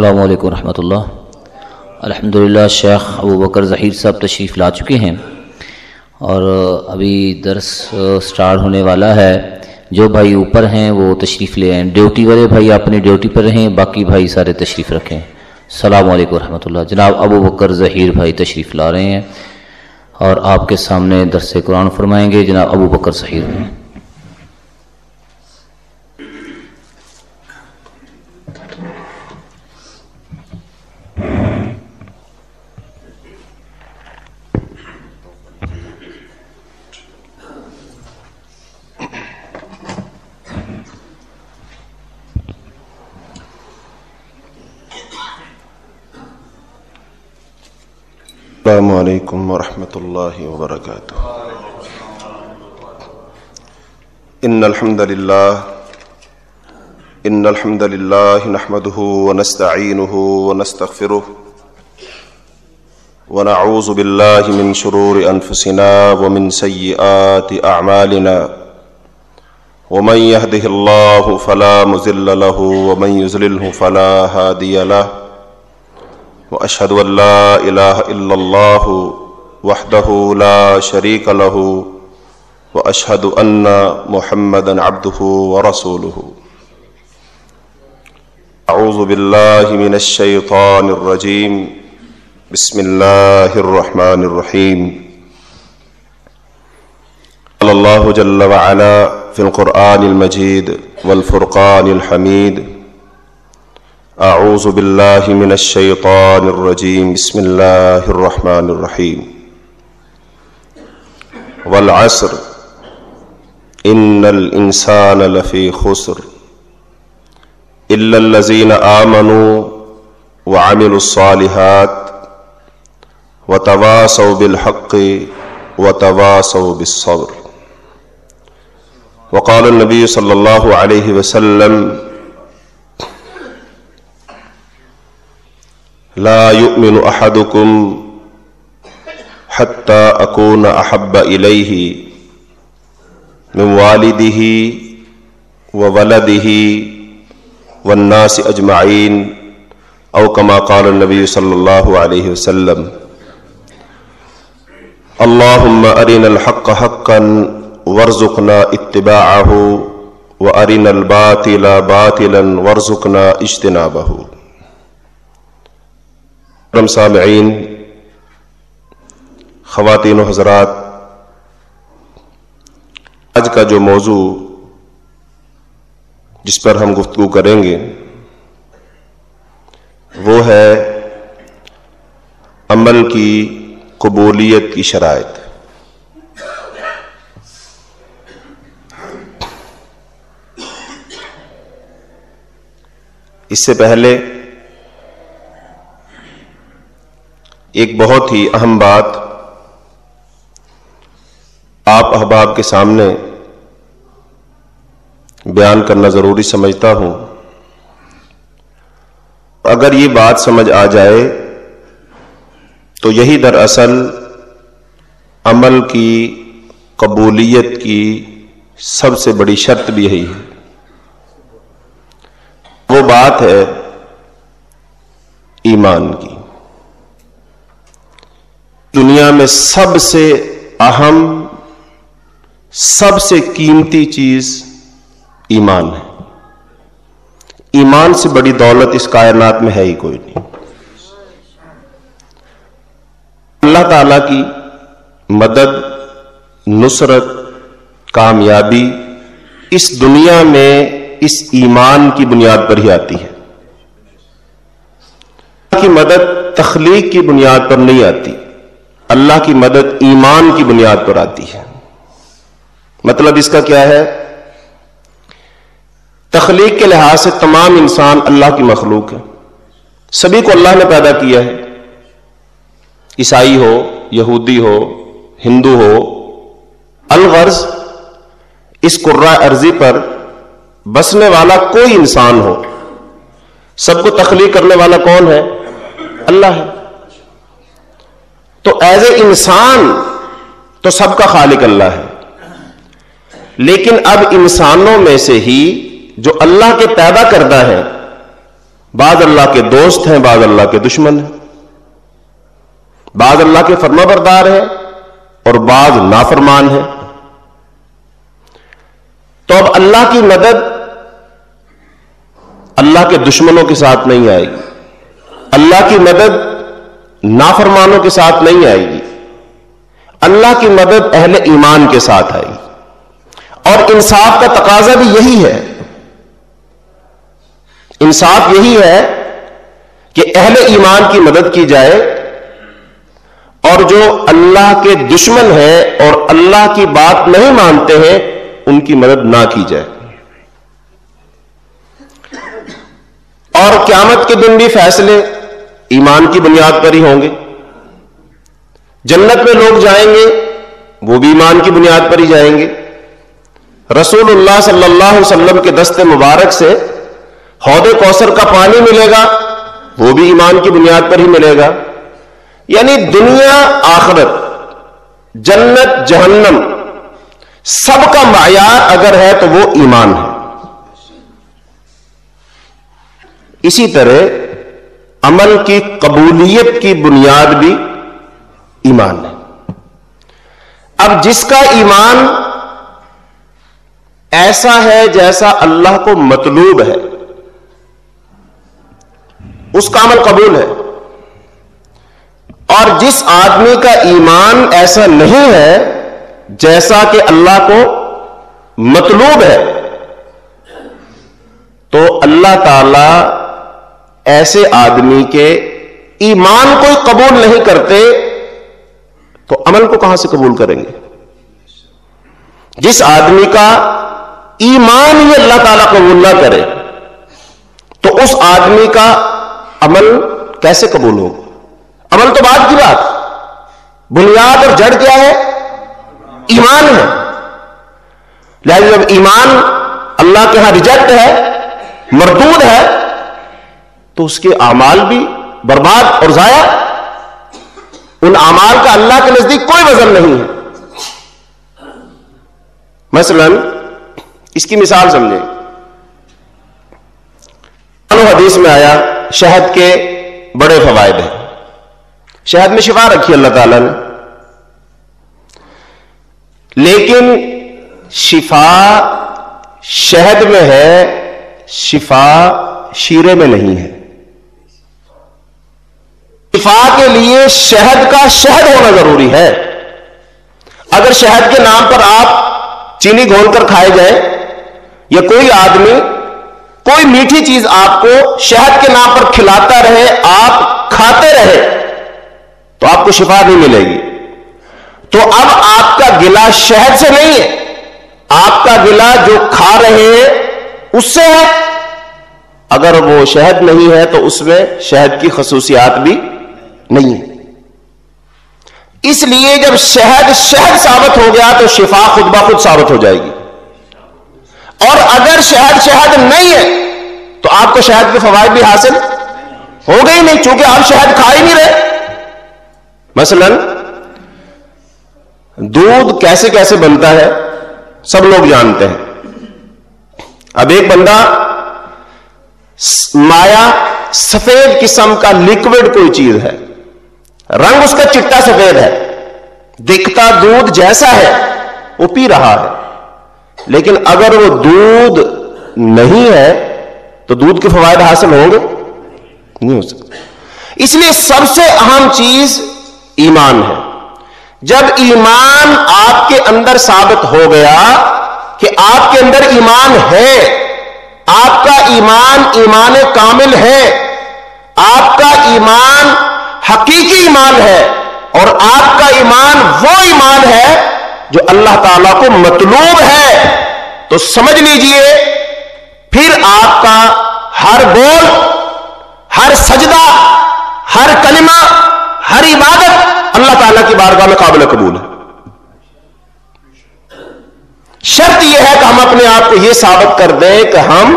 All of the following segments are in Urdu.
السلام علیکم ورحمۃ اللہ۔ الحمد للہ شیخ ابو بکر ظہیر صاحب تشریف لا چکے ہیں۔ اور ابھی درس سٹارٹ ہونے والا ہے۔ جو بھائی اوپر ہیں وہ تشریف لے آئیں۔ ڈیوٹی والے بھائی اپنی ڈیوٹی پر رہیں، باقی بھائی سارے تشریف رکھیں۔ السلام علیکم ورحمۃ اللہ۔ جناب ابو بکر ظہیر بھائی تشریف لا رہے ہیں۔ اور آپ کے سامنے درس قرآن فرمائیں گے۔ جناب ابو بکر ظہیر۔ بھائی السلام عليكم ورحمة الله وبركاته. إن الحمد لله، إن الحمد لله نحمده ونستعينه ونستغفره ونعوذ بالله من شرور أنفسنا ومن سيئات أعمالنا. ومن يهده الله فلا مزل له، ومن يزلله فلا هادي له. واشهد ان لا اله الا الله وحده لا شريك له وأشهد أن محمدا عبده ورسوله. أعوذ بالله من الشيطان الرجيم. بسم الله الرحمن الرحيم. قال الله جل وعلا في القرآن المجيد والفرقان الحميد أعوذ بالله من الشيطان الرجيم. بسم الله الرحمن الرحيم. والعصر. إن الإنسان لفي خسر. إلا الذين آمنوا وعملوا الصالحات وتواصوا بالحق وتواصوا بالصبر. وقال النبي صلى الله عليه وسلم لا يؤمن احدكم حتى اكون احب اليه من والده وولده والناس اجمعين او كما قال النبي صلى الله عليه وسلم. اللهم ارنا الحق حقا وارزقنا اتباعه وارنا الباطل باطلا وارزقنا اجتنابه. رم سامعین خواتین و حضرات، آج کا جو موضوع جس پر ہم گفتگو کریں گے، وہ ہے عمل کی قبولیت کی شرائط۔ اس سے پہلے ایک بہت ہی اہم بات آپ احباب کے سامنے بیان کرنا ضروری سمجھتا ہوں۔ اگر یہ بات سمجھ آ جائے تو یہی دراصل عمل کی، قبولیت کی سب سے بڑی شرط بھی یہی ہے۔ وہ بات ہے ایمان کی۔ دنیا میں سب سے اہم سب سے قیمتی چیز ایمان ہے۔ ایمان سے بڑی دولت اس کائنات میں ہے ہی کوئی نہیں۔ اللہ تعالی کی مدد، نصرت، کامیابی اس دنیا میں اس ایمان کی بنیاد پر ہی آتی ہے۔ اللہ کی مدد تخلیق کی بنیاد پر نہیں آتی۔ اللہ کی مدد ایمان کی بنیاد پر آتی ہے۔ مطلب اس کا کیا ہے؟ تخلیق کے لحاظ سے تمام انسان اللہ کی مخلوق ہے۔ سبھی کو اللہ نے پیدا کیا ہے۔ عیسائی ہو، یہودی ہو، ہندو ہو، الغرض اس قرہ ارضی پر بسنے والا کوئی انسان ہو۔ سب کو تخلیق کرنے والا کون ہے؟ اللہ ہے۔ تو ایز اے انسان تو سب کا خالق اللہ ہے۔ لیکن اب انسانوں میں سے ہی جو اللہ کے پیدا کردہ ہے بعض اللہ کے دوست ہیں، بعض اللہ کے دشمن ہیں۔ بعض اللہ کے فرما بردار ہیں اور بعض نافرمان ہیں۔ تو اب اللہ کی مدد اللہ کے دشمنوں کے ساتھ نہیں آئے گی۔ اللہ کی مدد نافرمانوں کے ساتھ نہیں آئے گی۔ اللہ کی مدد اہل ایمان کے ساتھ آئے گی۔ اور انصاف کا تقاضا بھی یہی ہے۔ انصاف یہی ہے کہ اہل ایمان کی مدد کی جائے اور جو اللہ کے دشمن ہیں اور اللہ کی بات نہیں مانتے ہیں، ان کی مدد نہ کی جائے۔ اور قیامت کے دن بھی فیصلے ایمان کی بنیاد پر ہی ہوں گے۔ جنت میں لوگ جائیں گے، وہ بھی ایمان کی بنیاد پر ہی جائیں گے۔ رسول اللہ صلی اللہ علیہ وسلم کے دست مبارک سے حود کوثر کا پانی ملے گا، وہ بھی ایمان کی بنیاد پر ہی ملے گا۔ یعنی دنیا، آخرت، جنت، جہنم، سب کا معیار اگر ہے تو وہ ایمان ہے۔ اسی طرح عمل کی قبولیت کی بنیاد بھی ایمان ہے۔ اب جس کا ایمان ایسا ہے جیسا اللہ کو مطلوب ہے۔ اس کا عمل قبول ہے۔ اور جس آدمی کا ایمان ایسا نہیں ہے جیسا کہ اللہ کو مطلوب ہے، تو اللہ تعالی ایسے آدمی کے ایمان کو قبول نہیں کرتے، تو عمل کو کہاں سے قبول کریں گے؟ جس آدمی کا ایمان ہی اللہ تعالیٰ قبول نہ کرے، تو اس آدمی کا عمل کیسے قبول ہوگا؟ عمل تو بات کی بات، بنیاد اور جڑ کیا ہے؟ ایمان ہے۔ لہذا جب ایمان اللہ کے ہاں ریجیکٹ ہے، مردود ہے، تو اس کے اعمال بھی برباد اور ضائع۔ ان اعمال کا اللہ کے نزدیک کوئی وزن نہیں ہے۔ مثلا اس کی مثال سمجھیں۔ حدیث میں آیا، شہد کے بڑے فوائد ہیں۔ شہد میں شفا رکھی اللہ تعالی نے۔ لیکن شفا شہد میں ہے، شفا شیرے میں نہیں ہے۔ شفا کے لیے شہد کا شہد ہونا ضروری ہے۔ اگر شہد کے نام پر آپ چینی گھول کر کھائے جائیں یا کوئی آدمی کوئی میٹھی چیز آپ کو شہد کے نام پر کھلاتا رہے، آپ کھاتے رہے، تو آپ کو شفا نہیں ملے گی۔ تو اب آپ کا گلا شہد سے نہیں ہے۔ آپ کا گلا جو کھا رہے ہیں، اس سے ہے۔ اگر وہ شہد نہیں ہے، تو اس میں شہد کی خصوصیات بھی نہیں ہے۔ اس لیے جب شہد شہد ثابت ہو گیا، تو شفا خود بخود ثابت ہو جائے گی۔ اور اگر شہد شہد نہیں ہے، تو آپ کو شہد کے فوائد بھی حاصل ہو گئی نہیں، چونکہ آپ شہد کھا ہی نہیں رہے۔ مثلا، دودھ کیسے کیسے بنتا ہے، سب لوگ جانتے ہیں۔ اب ایک بندہ مایا سفید قسم کا لکوڈ کوئی چیز ہے، رنگ اس کا چٹا سفید ہے۔ دکھتا دودھ جیسا ہے، وہ پی رہا ہے۔ لیکن اگر وہ دودھ نہیں ہے، تو دودھ کے فوائد حاصل ہوں گے؟ نہیں ہو سکتے۔ اس لیے سب سے اہم چیز ایمان ہے۔ جب ایمان آپ کے اندر ثابت ہو گیا کہ آپ کے اندر ایمان ہے، آپ کا ایمان ایمان کامل ہے، آپ کا ایمان حقیقی ایمان ہے اور آپ کا ایمان وہ ایمان ہے جو اللہ تعالیٰ کو مطلوب ہے، تو سمجھ لیجیے، پھر آپ کا ہر بول، ہر سجدہ، ہر کلمہ، ہر عبادت اللہ تعالیٰ کی بارگاہ میں قابل قبول ہے۔ شرط یہ ہے کہ ہم اپنے آپ کو یہ ثابت کر دیں کہ ہم،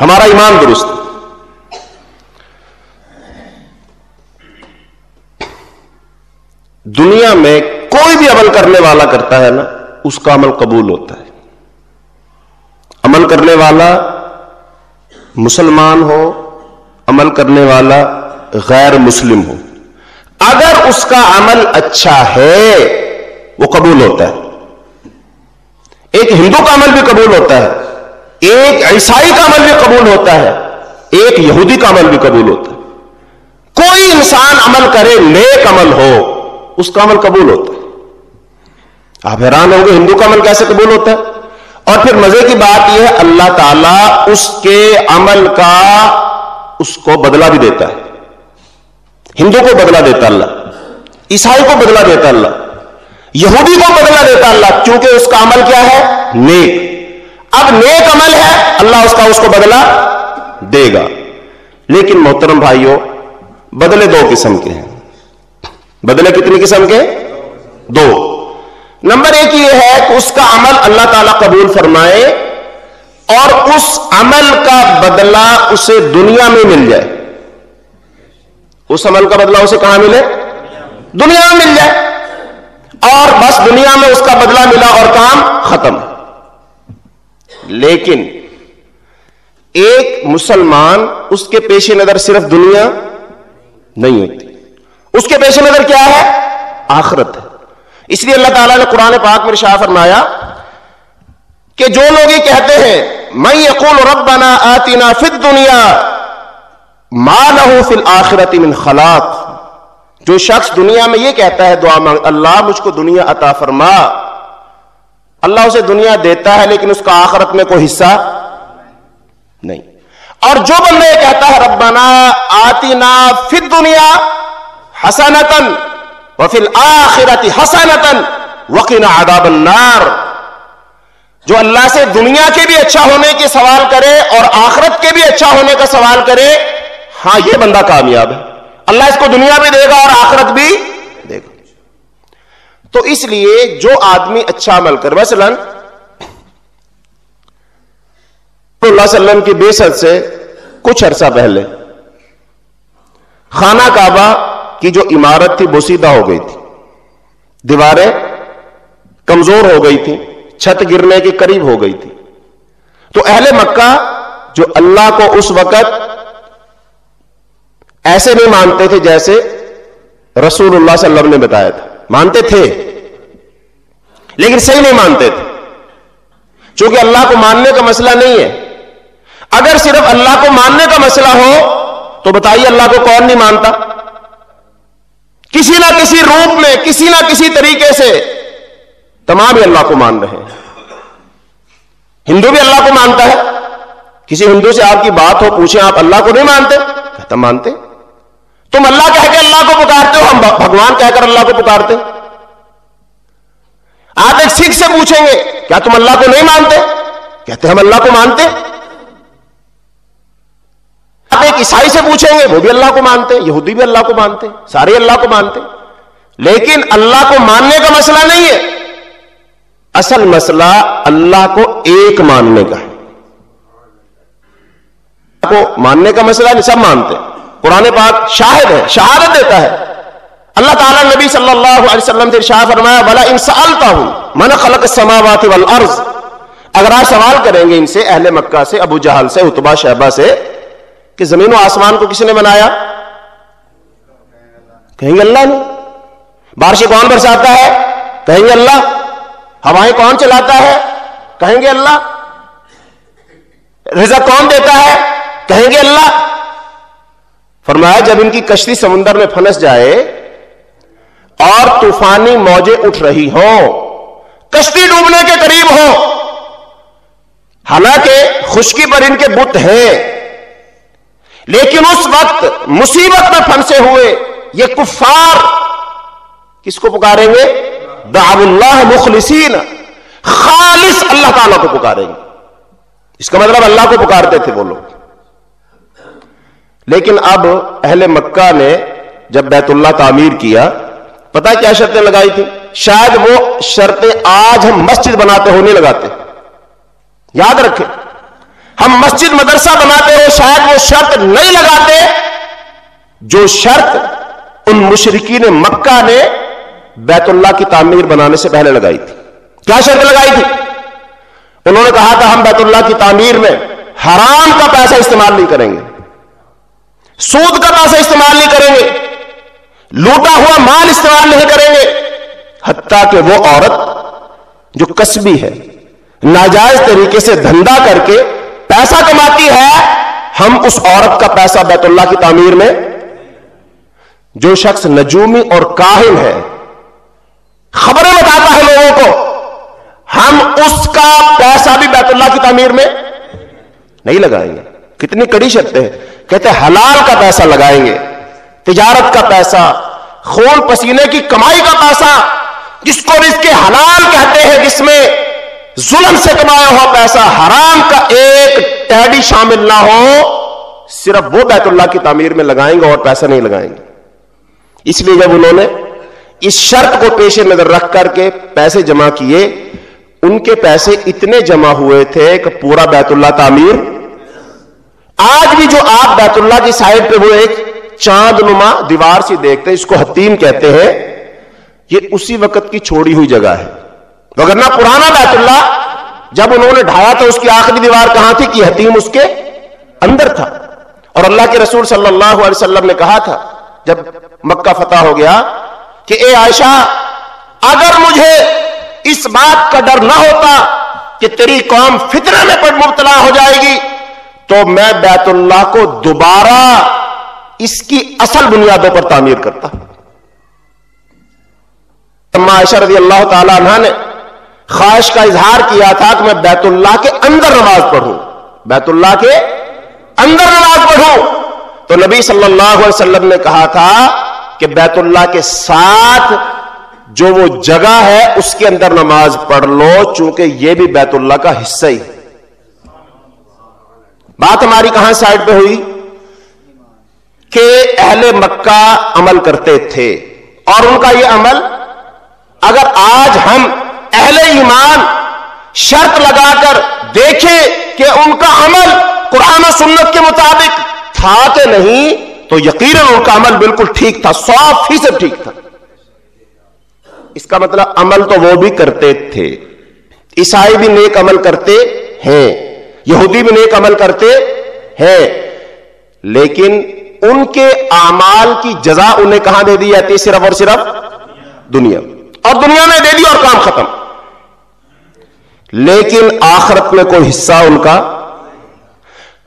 ہمارا ایمان درست دنیا میں کوئی بھی عمل کرنے والا کرتا ہے نا، اس کا عمل قبول ہوتا ہے۔ عمل کرنے والا مسلمان ہو، عمل کرنے والا غیر مسلم ہو۔ اگر اس کا عمل اچھا ہے، وہ قبول ہوتا ہے۔ ایک ہندو کا عمل بھی قبول ہوتا ہے، ایک عیسائی کا عمل بھی قبول ہوتا ہے، ایک یہودی کا عمل بھی قبول ہوتا ہے۔ کوئی انسان عمل کرے، نیک عمل ہو، اس کا عمل قبول ہوتا ہے۔ آپ حیران ہوں گے ہندو کا عمل کیسے قبول ہوتا ہے؟ اور پھر مزے کی بات یہ ہے، اللہ تعالیٰ اس کے عمل کا اس کو بدلہ بھی دیتا ہے۔ ہندو کو بدلہ دیتا اللہ، عیسائی کو بدلہ دیتا اللہ، یہودی کو بدلہ دیتا اللہ کیونکہ اس کا عمل کیا ہے؟ نیک۔ اب نیک عمل ہے، اللہ اس کا اس کو بدلہ دے گا۔ لیکن محترم بھائیوں بدلے دو قسم کے ہیں۔ بدلے کتنی قسم کے؟ دو۔ نمبر ایک یہ ہے کہ اس کا عمل اللہ تعالی قبول فرمائے اور اس عمل کا بدلہ اسے دنیا میں مل جائے۔ اس عمل کا بدلہ اسے کہاں ملے؟ دنیا میں مل جائے۔ اور بس دنیا میں اس کا بدلہ ملا اور کام ختم۔ لیکن ایک مسلمان اس کے پیش نظر صرف دنیا نہیں ہوتی۔ اس کے پیش نظر کیا ہے؟ آخرت ہے۔ اس لیے اللہ تعالیٰ نے قرآن پاک میں شاہ فرمایا کہ جو لوگ یہ کہتے ہیں میں یقول ربنا آتنا فی الدنیا ما له فی الاخرت من خلاق. جو شخص دنیا میں یہ کہتا ہے، دعا مانگ، اللہ مجھ کو دنیا عطا فرما۔ اللہ اسے دنیا دیتا ہے، لیکن اس کا آخرت میں کوئی حصہ نہیں۔ اور جو بندہ یہ کہتا ہے، ربنا آتنا فی دنیا حسنتن وفی الاخرت حسنتن وقنا عذاب النار. جو اللہ سے دنیا کے بھی اچھا ہونے کے سوال کرے اور آخرت کے بھی اچھا ہونے کا سوال کرے ہاں یہ بندہ کامیاب ہے۔ اللہ اس کو دنیا بھی دے گا اور آخرت بھی دے گا۔ تو اس لیے جو آدمی اچھا عمل کر مثلاً اللہ علیہ وسلم کی بے سے کچھ عرصہ پہلے خانہ کعبہ کی جو عمارت تھی بوسیدہ ہو گئی تھی۔ دیواریں کمزور ہو گئی تھی چھت گرنے کے قریب ہو گئی تھی۔ تو اہل مکہ جو اللہ کو اس وقت ایسے نہیں مانتے تھے جیسے رسول اللہ صلی اللہ علیہ وسلم نے بتایا تھا۔ مانتے تھے، لیکن صحیح نہیں مانتے تھے۔ چونکہ اللہ کو ماننے کا مسئلہ نہیں ہے۔ اگر صرف اللہ کو ماننے کا مسئلہ ہو تو بتائیے اللہ کو کون نہیں مانتا؟ کسی نہ کسی روپ میں، کسی نہ کسی طریقے سے تمام ہی اللہ کو مان رہے ہیں۔ ہندو بھی اللہ کو مانتا ہے۔ کسی ہندو سے آپ کی بات ہو، پوچھیں، آپ اللہ کو نہیں مانتے؟ کہتا مانتے؟ تم اللہ کہہ کے اللہ کو پکارتے ہو، ہم بھگوان کہہ کر اللہ کو پکارتے آپ ایک سکھ سے پوچھیں گے، کیا تم اللہ کو نہیں مانتے؟ کہتے ہم اللہ کو مانتے۔ آپ ایک عیسائی سے پوچھیں گے، وہ بھی اللہ کو مانتے، یہودی بھی اللہ کو مانتے، سارے اللہ کو مانتے۔ لیکن اللہ کو ماننے کا مسئلہ نہیں ہے۔ اصل مسئلہ اللہ کو ایک ماننے کا ہے۔ کو ماننے کا مسئلہ نہیں، سب مانتے۔ قرآن پاک شاہد ہے، شہادت دیتا ہے۔ اللہ تعالیٰ نبی صلی اللہ علیہ وسلم سے شاہ فرمایا بلا ان سالتا ہوں من خلق السماوات والارض اگر آپ سوال کریں گے ان سے، اہل مکہ سے، ابو جہل سے اتبا شہبہ سے کہ زمین و آسمان کو کس نے بنایا؟ کہیں گے اللہ نے بارشیں کون برساتا ہے؟ کہیں گے اللہ۔ ہوائیں کون چلاتا ہے؟ کہیں گے اللہ۔ رزق کون دیتا ہے؟ کہیں گے اللہ۔ فرمایا، جب ان کی کشتی سمندر میں پھنس جائے اور طوفانی موجیں اٹھ رہی ہوں، کشتی ڈوبنے کے قریب ہو حالانکہ خشکی پر ان کے بت ہیں۔ لیکن اس وقت مصیبت میں پھنسے ہوئے یہ کفار کس کو پکاریں گے؟ دعو اللہ مخلصین. خالص اللہ تعالیٰ کو پکاریں گے. اس کا مطلب اللہ کو پکارتے تھے وہ لوگ. لیکن اب اہل مکہ نے جب بیت اللہ تعمیر کیا پتا کیا شرطیں لگائی تھی شاید وہ شرطیں آج ہم مسجد بناتے ہونے لگاتے. یاد رکھیں ہم مسجد مدرسہ بناتے ہو شاید وہ شرط نہیں لگاتے جو شرط ان مشرقین مکہ نے بیت اللہ کی تعمیر بنانے سے پہلے لگائی تھی۔ کیا شرط لگائی تھی؟ انہوں نے کہا تھا، ہم بیت اللہ کی تعمیر میں حرام کا پیسہ استعمال نہیں کریں گے۔ سود کا پیسہ استعمال نہیں کریں گے۔ لوٹا ہوا مال استعمال نہیں کریں گے۔ حتیٰ کہ وہ عورت جو کسبی ہے، ناجائز طریقے سے دھندا کر کے پیسہ کماتی ہے، ہم اس عورت کا پیسہ بیت اللہ کی تعمیر میں، جو شخص نجومی اور کاہن ہے، خبریں بتاتا ہے لوگوں کو، ہم اس کا پیسہ بھی بیت اللہ کی تعمیر میں نہیں لگائیں گے۔ کتنی کڑی شرطیں ہیں۔ کہتے ہیں حلال کا پیسہ لگائیں گے، تجارت کا پیسہ، خون پسینے کی کمائی کا پیسہ، جس کو رزق کے حلال کہتے ہیں، جس میں ظلم سے کمایا ہوا پیسہ حرام کا ایک ٹیڈی شامل نہ ہو، صرف وہ بیت اللہ کی تعمیر میں لگائیں گے اور پیسہ نہیں لگائیں گے۔ اس لیے جب انہوں نے اس شرط کو پیش نظر رکھ کر کے پیسے جمع کیے، ان کے پیسے اتنے جمع ہوئے تھے کہ پورا بیت اللہ تعمیر۔ آج بھی جو آپ بیت اللہ کی سائڈ پہ وہ ایک چاند نما دیوار سے دیکھتے ہیں، اس کو حتیم کہتے ہیں، یہ اسی وقت کی چھوڑی ہوئی جگہ ہے۔ وغیرہ پرانا بیت اللہ، جب انہوں نے ڈھایا تھا اس کی آخری دیوار کہاں تھی کہ حتیم اس کے اندر تھا۔ اور اللہ کے رسول صلی اللہ علیہ وسلم نے کہا تھا، جب مکہ فتح ہو گیا کہ اے عائشہ، اگر مجھے اس بات کا ڈر نہ ہوتا کہ تیری قوم فطرے میں پڑ مبتلا ہو جائے گی، تو میں بیت اللہ کو دوبارہ اس کی اصل بنیادوں پر تعمیر کرتا۔ عائشہ رضی اللہ تعالی عنہ نے خواہش کا اظہار کیا تھا کہ میں بیت اللہ کے اندر نماز پڑھوں۔ بیت اللہ کے اندر نماز پڑھوں۔ تو نبی صلی اللہ علیہ وسلم نے کہا تھا کہ بیت اللہ کے ساتھ جو وہ جگہ ہے، اس کے اندر نماز پڑھ لو، چونکہ یہ بھی بیت اللہ کا حصہ ہی۔ بات ہماری کہاں سائڈ پہ ہوئی؟ کہ اہل مکہ عمل کرتے تھے۔ اور ان کا یہ عمل، اگر آج ہم اہل ایمان شرط لگا کر دیکھیں کہ ان کا عمل قرآن و سنت کے مطابق تھا کہ نہیں، تو یقیناً ان کا عمل بالکل ٹھیک تھا سو فیصد ٹھیک تھا۔ اس کا مطلب عمل تو وہ بھی کرتے تھے۔ عیسائی بھی نیک عمل کرتے ہیں، یہودی بھی نیک عمل کرتے ہیں، لیکن ان کے اعمال کی جزا انہیں کہاں دے دی جاتی صرف اور صرف دنیا۔ اور دنیا میں دے دی اور کام ختم۔ لیکن آخرت میں کوئی حصہ ان کا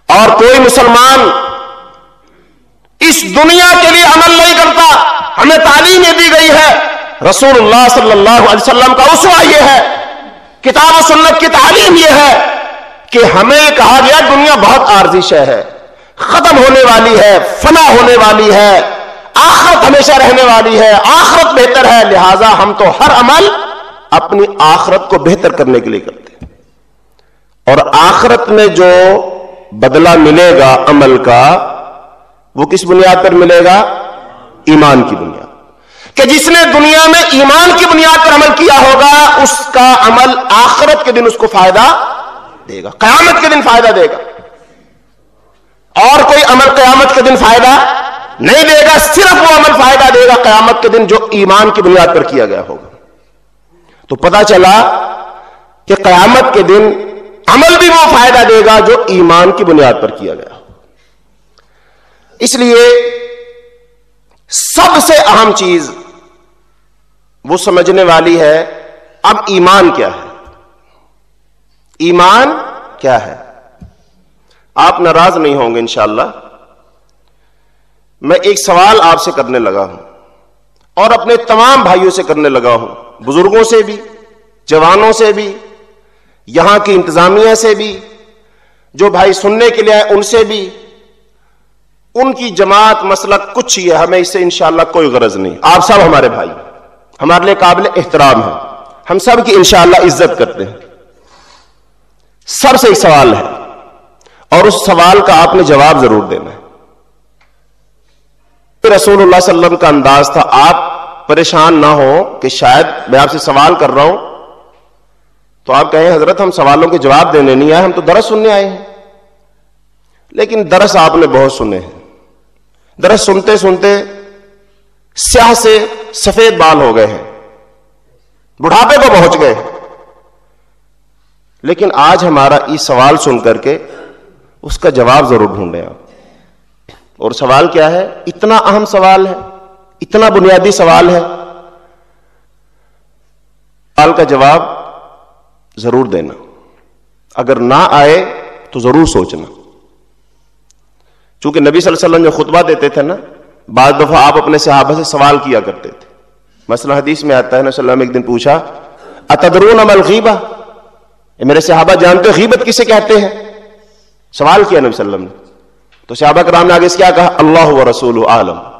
اور کوئی مسلمان اس دنیا کے لیے عمل نہیں کرتا، ہمیں تعلیم یہ دی گئی ہے۔ رسول اللہ صلی اللہ علیہ وسلم کا اسوا یہ ہے، کتاب و سنت کی تعلیم یہ ہے کہ ہمیں کہا گیا، دنیا بہت عارضی شہ ہے۔ ختم ہونے والی ہے، فنا ہونے والی ہے۔ آخرت ہمیشہ رہنے والی ہے۔ آخرت بہتر ہے، لہذا ہم تو ہر عمل اپنی آخرت کو بہتر کرنے کے لیے کرتے ہیں۔ اور آخرت میں جو بدلہ ملے گا عمل کا، وہ کس بنیاد پر ملے گا؟ ایمان کی بنیاد۔ کہ جس نے دنیا میں ایمان کی بنیاد پر عمل کیا ہوگا، اس کا عمل آخرت کے دن اس کو فائدہ دے گا، قیامت کے دن فائدہ دے گا۔ اور کوئی عمل قیامت کے دن فائدہ نہیں دے گا، صرف وہ عمل فائدہ دے گا، قیامت کے دن جو ایمان کی بنیاد پر کیا گیا ہوگا۔ تو پتا چلا کہ قیامت کے دن عمل بھی وہ فائدہ دے گا جو ایمان کی بنیاد پر کیا گیا۔ اس لیے سب سے اہم چیز وہ سمجھنے والی ہے، اب ایمان کیا ہے۔ ایمان کیا ہے؟ آپ ناراض نہیں ہوں گے انشاءاللہ۔ میں ایک سوال آپ سے کرنے لگا ہوں اور اپنے تمام بھائیوں سے کرنے لگا ہوں۔ بزرگوں سے بھی، جوانوں سے بھی، یہاں کی انتظامیہ سے بھی، جو بھائی سننے کے لیے آئے ان سے بھی، ان کی جماعت مسئلہ کچھ ہی ہے، ہمیں اس سے انشاءاللہ کوئی غرض نہیں۔ آپ سب ہمارے بھائی، ہمارے لیے قابل احترام ہے ہم سب کی انشاءاللہ عزت کرتے ہیں۔ سب سے ایک سوال ہے، اور اس سوال کا آپ نے جواب ضرور دینا ہے۔ رسول اللہ صلی اللہ علیہ وسلم کا انداز تھا، آپ پریشان نہ ہو کہ شاید میں آپ سے سوال کر رہا ہوں۔ تو آپ کہیں، حضرت، ہم سوالوں کے جواب دینے نہیں آئے، ہم تو درس سننے آئے ہیں۔ لیکن درس آپ نے بہت سنے ہیں۔ درخت سنتے سنتے سیاہ سے سفید بال ہو گئے ہیں۔ بڑھاپے کو پہنچ گئے۔ لیکن آج ہمارا یہ سوال سن کر کے اس کا جواب ضرور ڈھونڈے آپ۔ اور سوال کیا ہے؟ اتنا اہم سوال ہے۔ اتنا بنیادی سوال ہے۔ سوال کا جواب ضرور دینا۔ اگر نہ آئے تو ضرور سوچنا۔ چونکہ نبی صلی اللہ علیہ وسلم جو خطبہ دیتے تھے نا، بعض دفعہ آپ اپنے صحابہ سے سوال کیا کرتے تھے۔ مثلا حدیث میں آتا ہے، نبی صلی اللہ علیہ وسلم ایک دن پوچھا، اتدرون عمل غیبہ میرے صحابہ، جانتے غیبت کسے کہتے ہیں؟ سوال کیا نبی صلی اللہ علیہ وسلم نے۔ تو صحابہ کرام نے آگے سے کیا کہا؟ اللہ و رسول عالم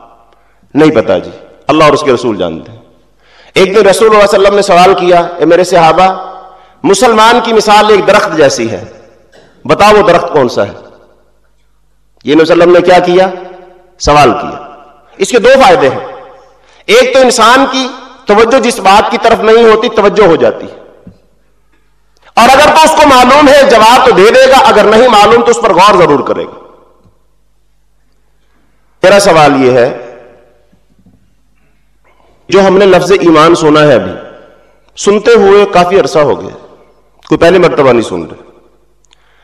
نہیں پتا جی۔ اللہ اور اس کے رسول جانتے ہیں۔ ایک دن رسول اللہ علیہ وسلم نے سوال کیا، اے میرے صحابہ، مسلمان کی مثال ایک درخت جیسی ہے۔ بتاؤ وہ درخت کون سا ہے؟ یہ وسلم نے کیا کیا؟ سوال کیا۔ اس کے دو فائدے ہیں۔ ایک تو انسان کی توجہ جس بات کی طرف نہیں ہوتی، توجہ ہو جاتی۔ اور اگر تو اس کو معلوم ہے، جواب تو دے دے گا، اگر نہیں معلوم تو اس پر غور ضرور کرے گا۔ میرا سوال یہ ہے جو ہم نے لفظ ایمان سنا ہے ابھی۔ سنتے ہوئے کافی عرصہ ہو گیا۔ کوئی پہلی مرتبہ نہیں سن رہے۔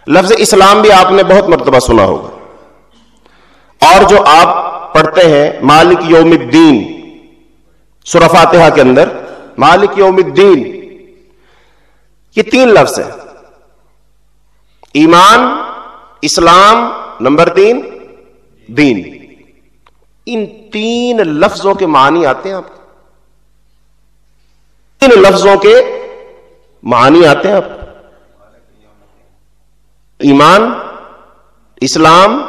لفظ اسلام بھی آپ نے بہت مرتبہ سنا ہوگا۔ اور جو آپ پڑھتے ہیں مالک یوم الدین سرفاتحہ کے اندر، مالک یوم الدین، یہ تین لفظ ہیں۔ ایمان، اسلام، نمبر تین، دین۔ ان تین لفظوں کے معنی آتے ہیں آپ کو تین لفظوں کے معنی آتے ہیں آپ ایمان، اسلام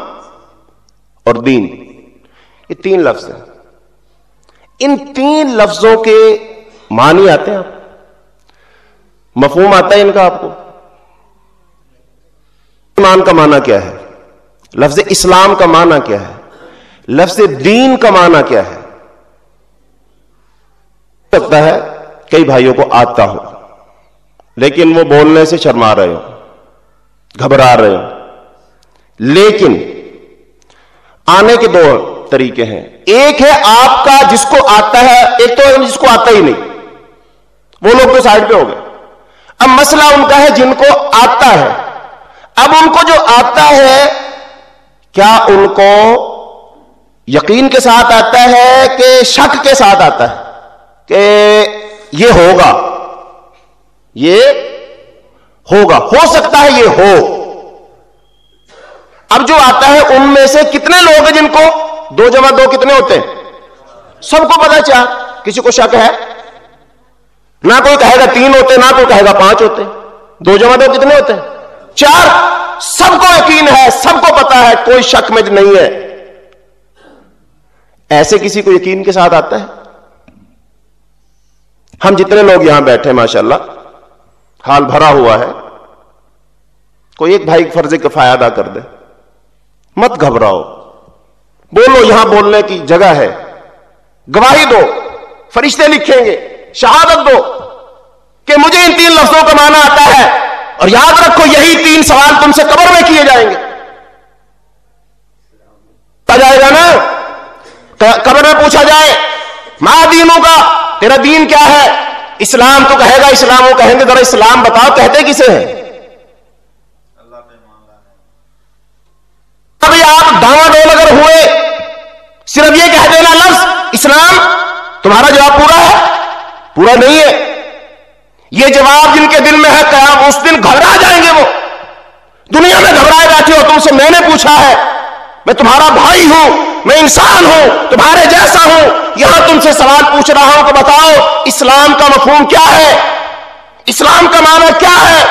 اور دین۔ یہ تین لفظ ہیں۔ ان تین لفظوں کے معنی آتے ہیں آپ مفہوم آتا ہے ان کا آپ کو۔ ایمان کا معنی کیا ہے؟ لفظ اسلام کا معنی کیا ہے؟ لفظ دین کا معنی کیا ہے؟ سکتا ہے کئی بھائیوں کو آتا ہو لیکن وہ بولنے سے شرما رہے ہو گھبرا رہے ہو لیکن آنے کے دو طریقے ہیں۔ ایک ہے آپ کا جس کو آتا ہے، ایک تو جس کو آتا ہی نہیں۔ وہ لوگ تو سائڈ پہ ہو گئے۔ اب مسئلہ ان کا ہے جن کو آتا ہے۔ اب ان کو جو آتا ہے، کیا ان کو یقین کے ساتھ آتا ہے کہ شک کے ساتھ آتا ہے؟ کہ یہ ہوگا۔ یہ ہوگا۔ ہو سکتا ہے یہ ہو۔ اب جو آتا ہے ان میں سے کتنے لوگ ہیں جن کو دو جمع دو کتنے ہوتے ہیں؟ سب کو پتا چاہ کسی کو شک ہے؟ نہ کوئی کہے گا تین ہوتے، نہ کوئی کہے گا پانچ ہوتے۔ دو جمع دو کتنے ہوتے ہیں؟ چار۔ سب کو یقین ہے، سب کو پتا ہے، کوئی شک میں نہیں ہے۔ ایسے کسی کو یقین کے ساتھ آتا ہے؟ ہم جتنے لوگ یہاں بیٹھے ماشاء اللہ حال بھرا ہوا ہے۔ کوئی ایک بھائی فرض کفایا ادا کر دے۔ مت گھبراؤ۔ بولو، یہاں بولنے کی جگہ ہے۔ گواہی دو، فرشتے لکھیں گے، شہادت دو کہ مجھے ان تین لفظوں کا معنی آتا ہے۔ اور یاد رکھو، یہی تین سوال تم سے قبر میں کیے جائیں گے۔ جائے گا نا؟ قبر میں پوچھا جائے، ماں دینوں کا تیرا دین کیا ہے؟ اسلام تو کہے گا، اسلام وہ کہیں گے، ذرا اسلام بتاؤ، کہتے کسے ہیں؟ ابھی آپ ڈاوا ڈول اگر ہوئے، صرف یہ کہہ دینا، لفظ، اسلام، تمہارا جواب پورا ہے؟ پورا نہیں ہے۔ یہ جواب جن کے دل میں ہے، قیام، اس دن گھبرا جائیں گے وہ۔ دنیا میں گھبرائے بیٹھے ہو، تم سے میں نے پوچھا ہے، میں تمہارا بھائی ہوں۔ میں انسان ہوں، تمہارے جیسا ہوں۔ یہاں تم سے سوال پوچھ رہا ہوں کہ بتاؤ، اسلام کا مفہوم کیا ہے؟ اسلام کا معنی کیا ہے؟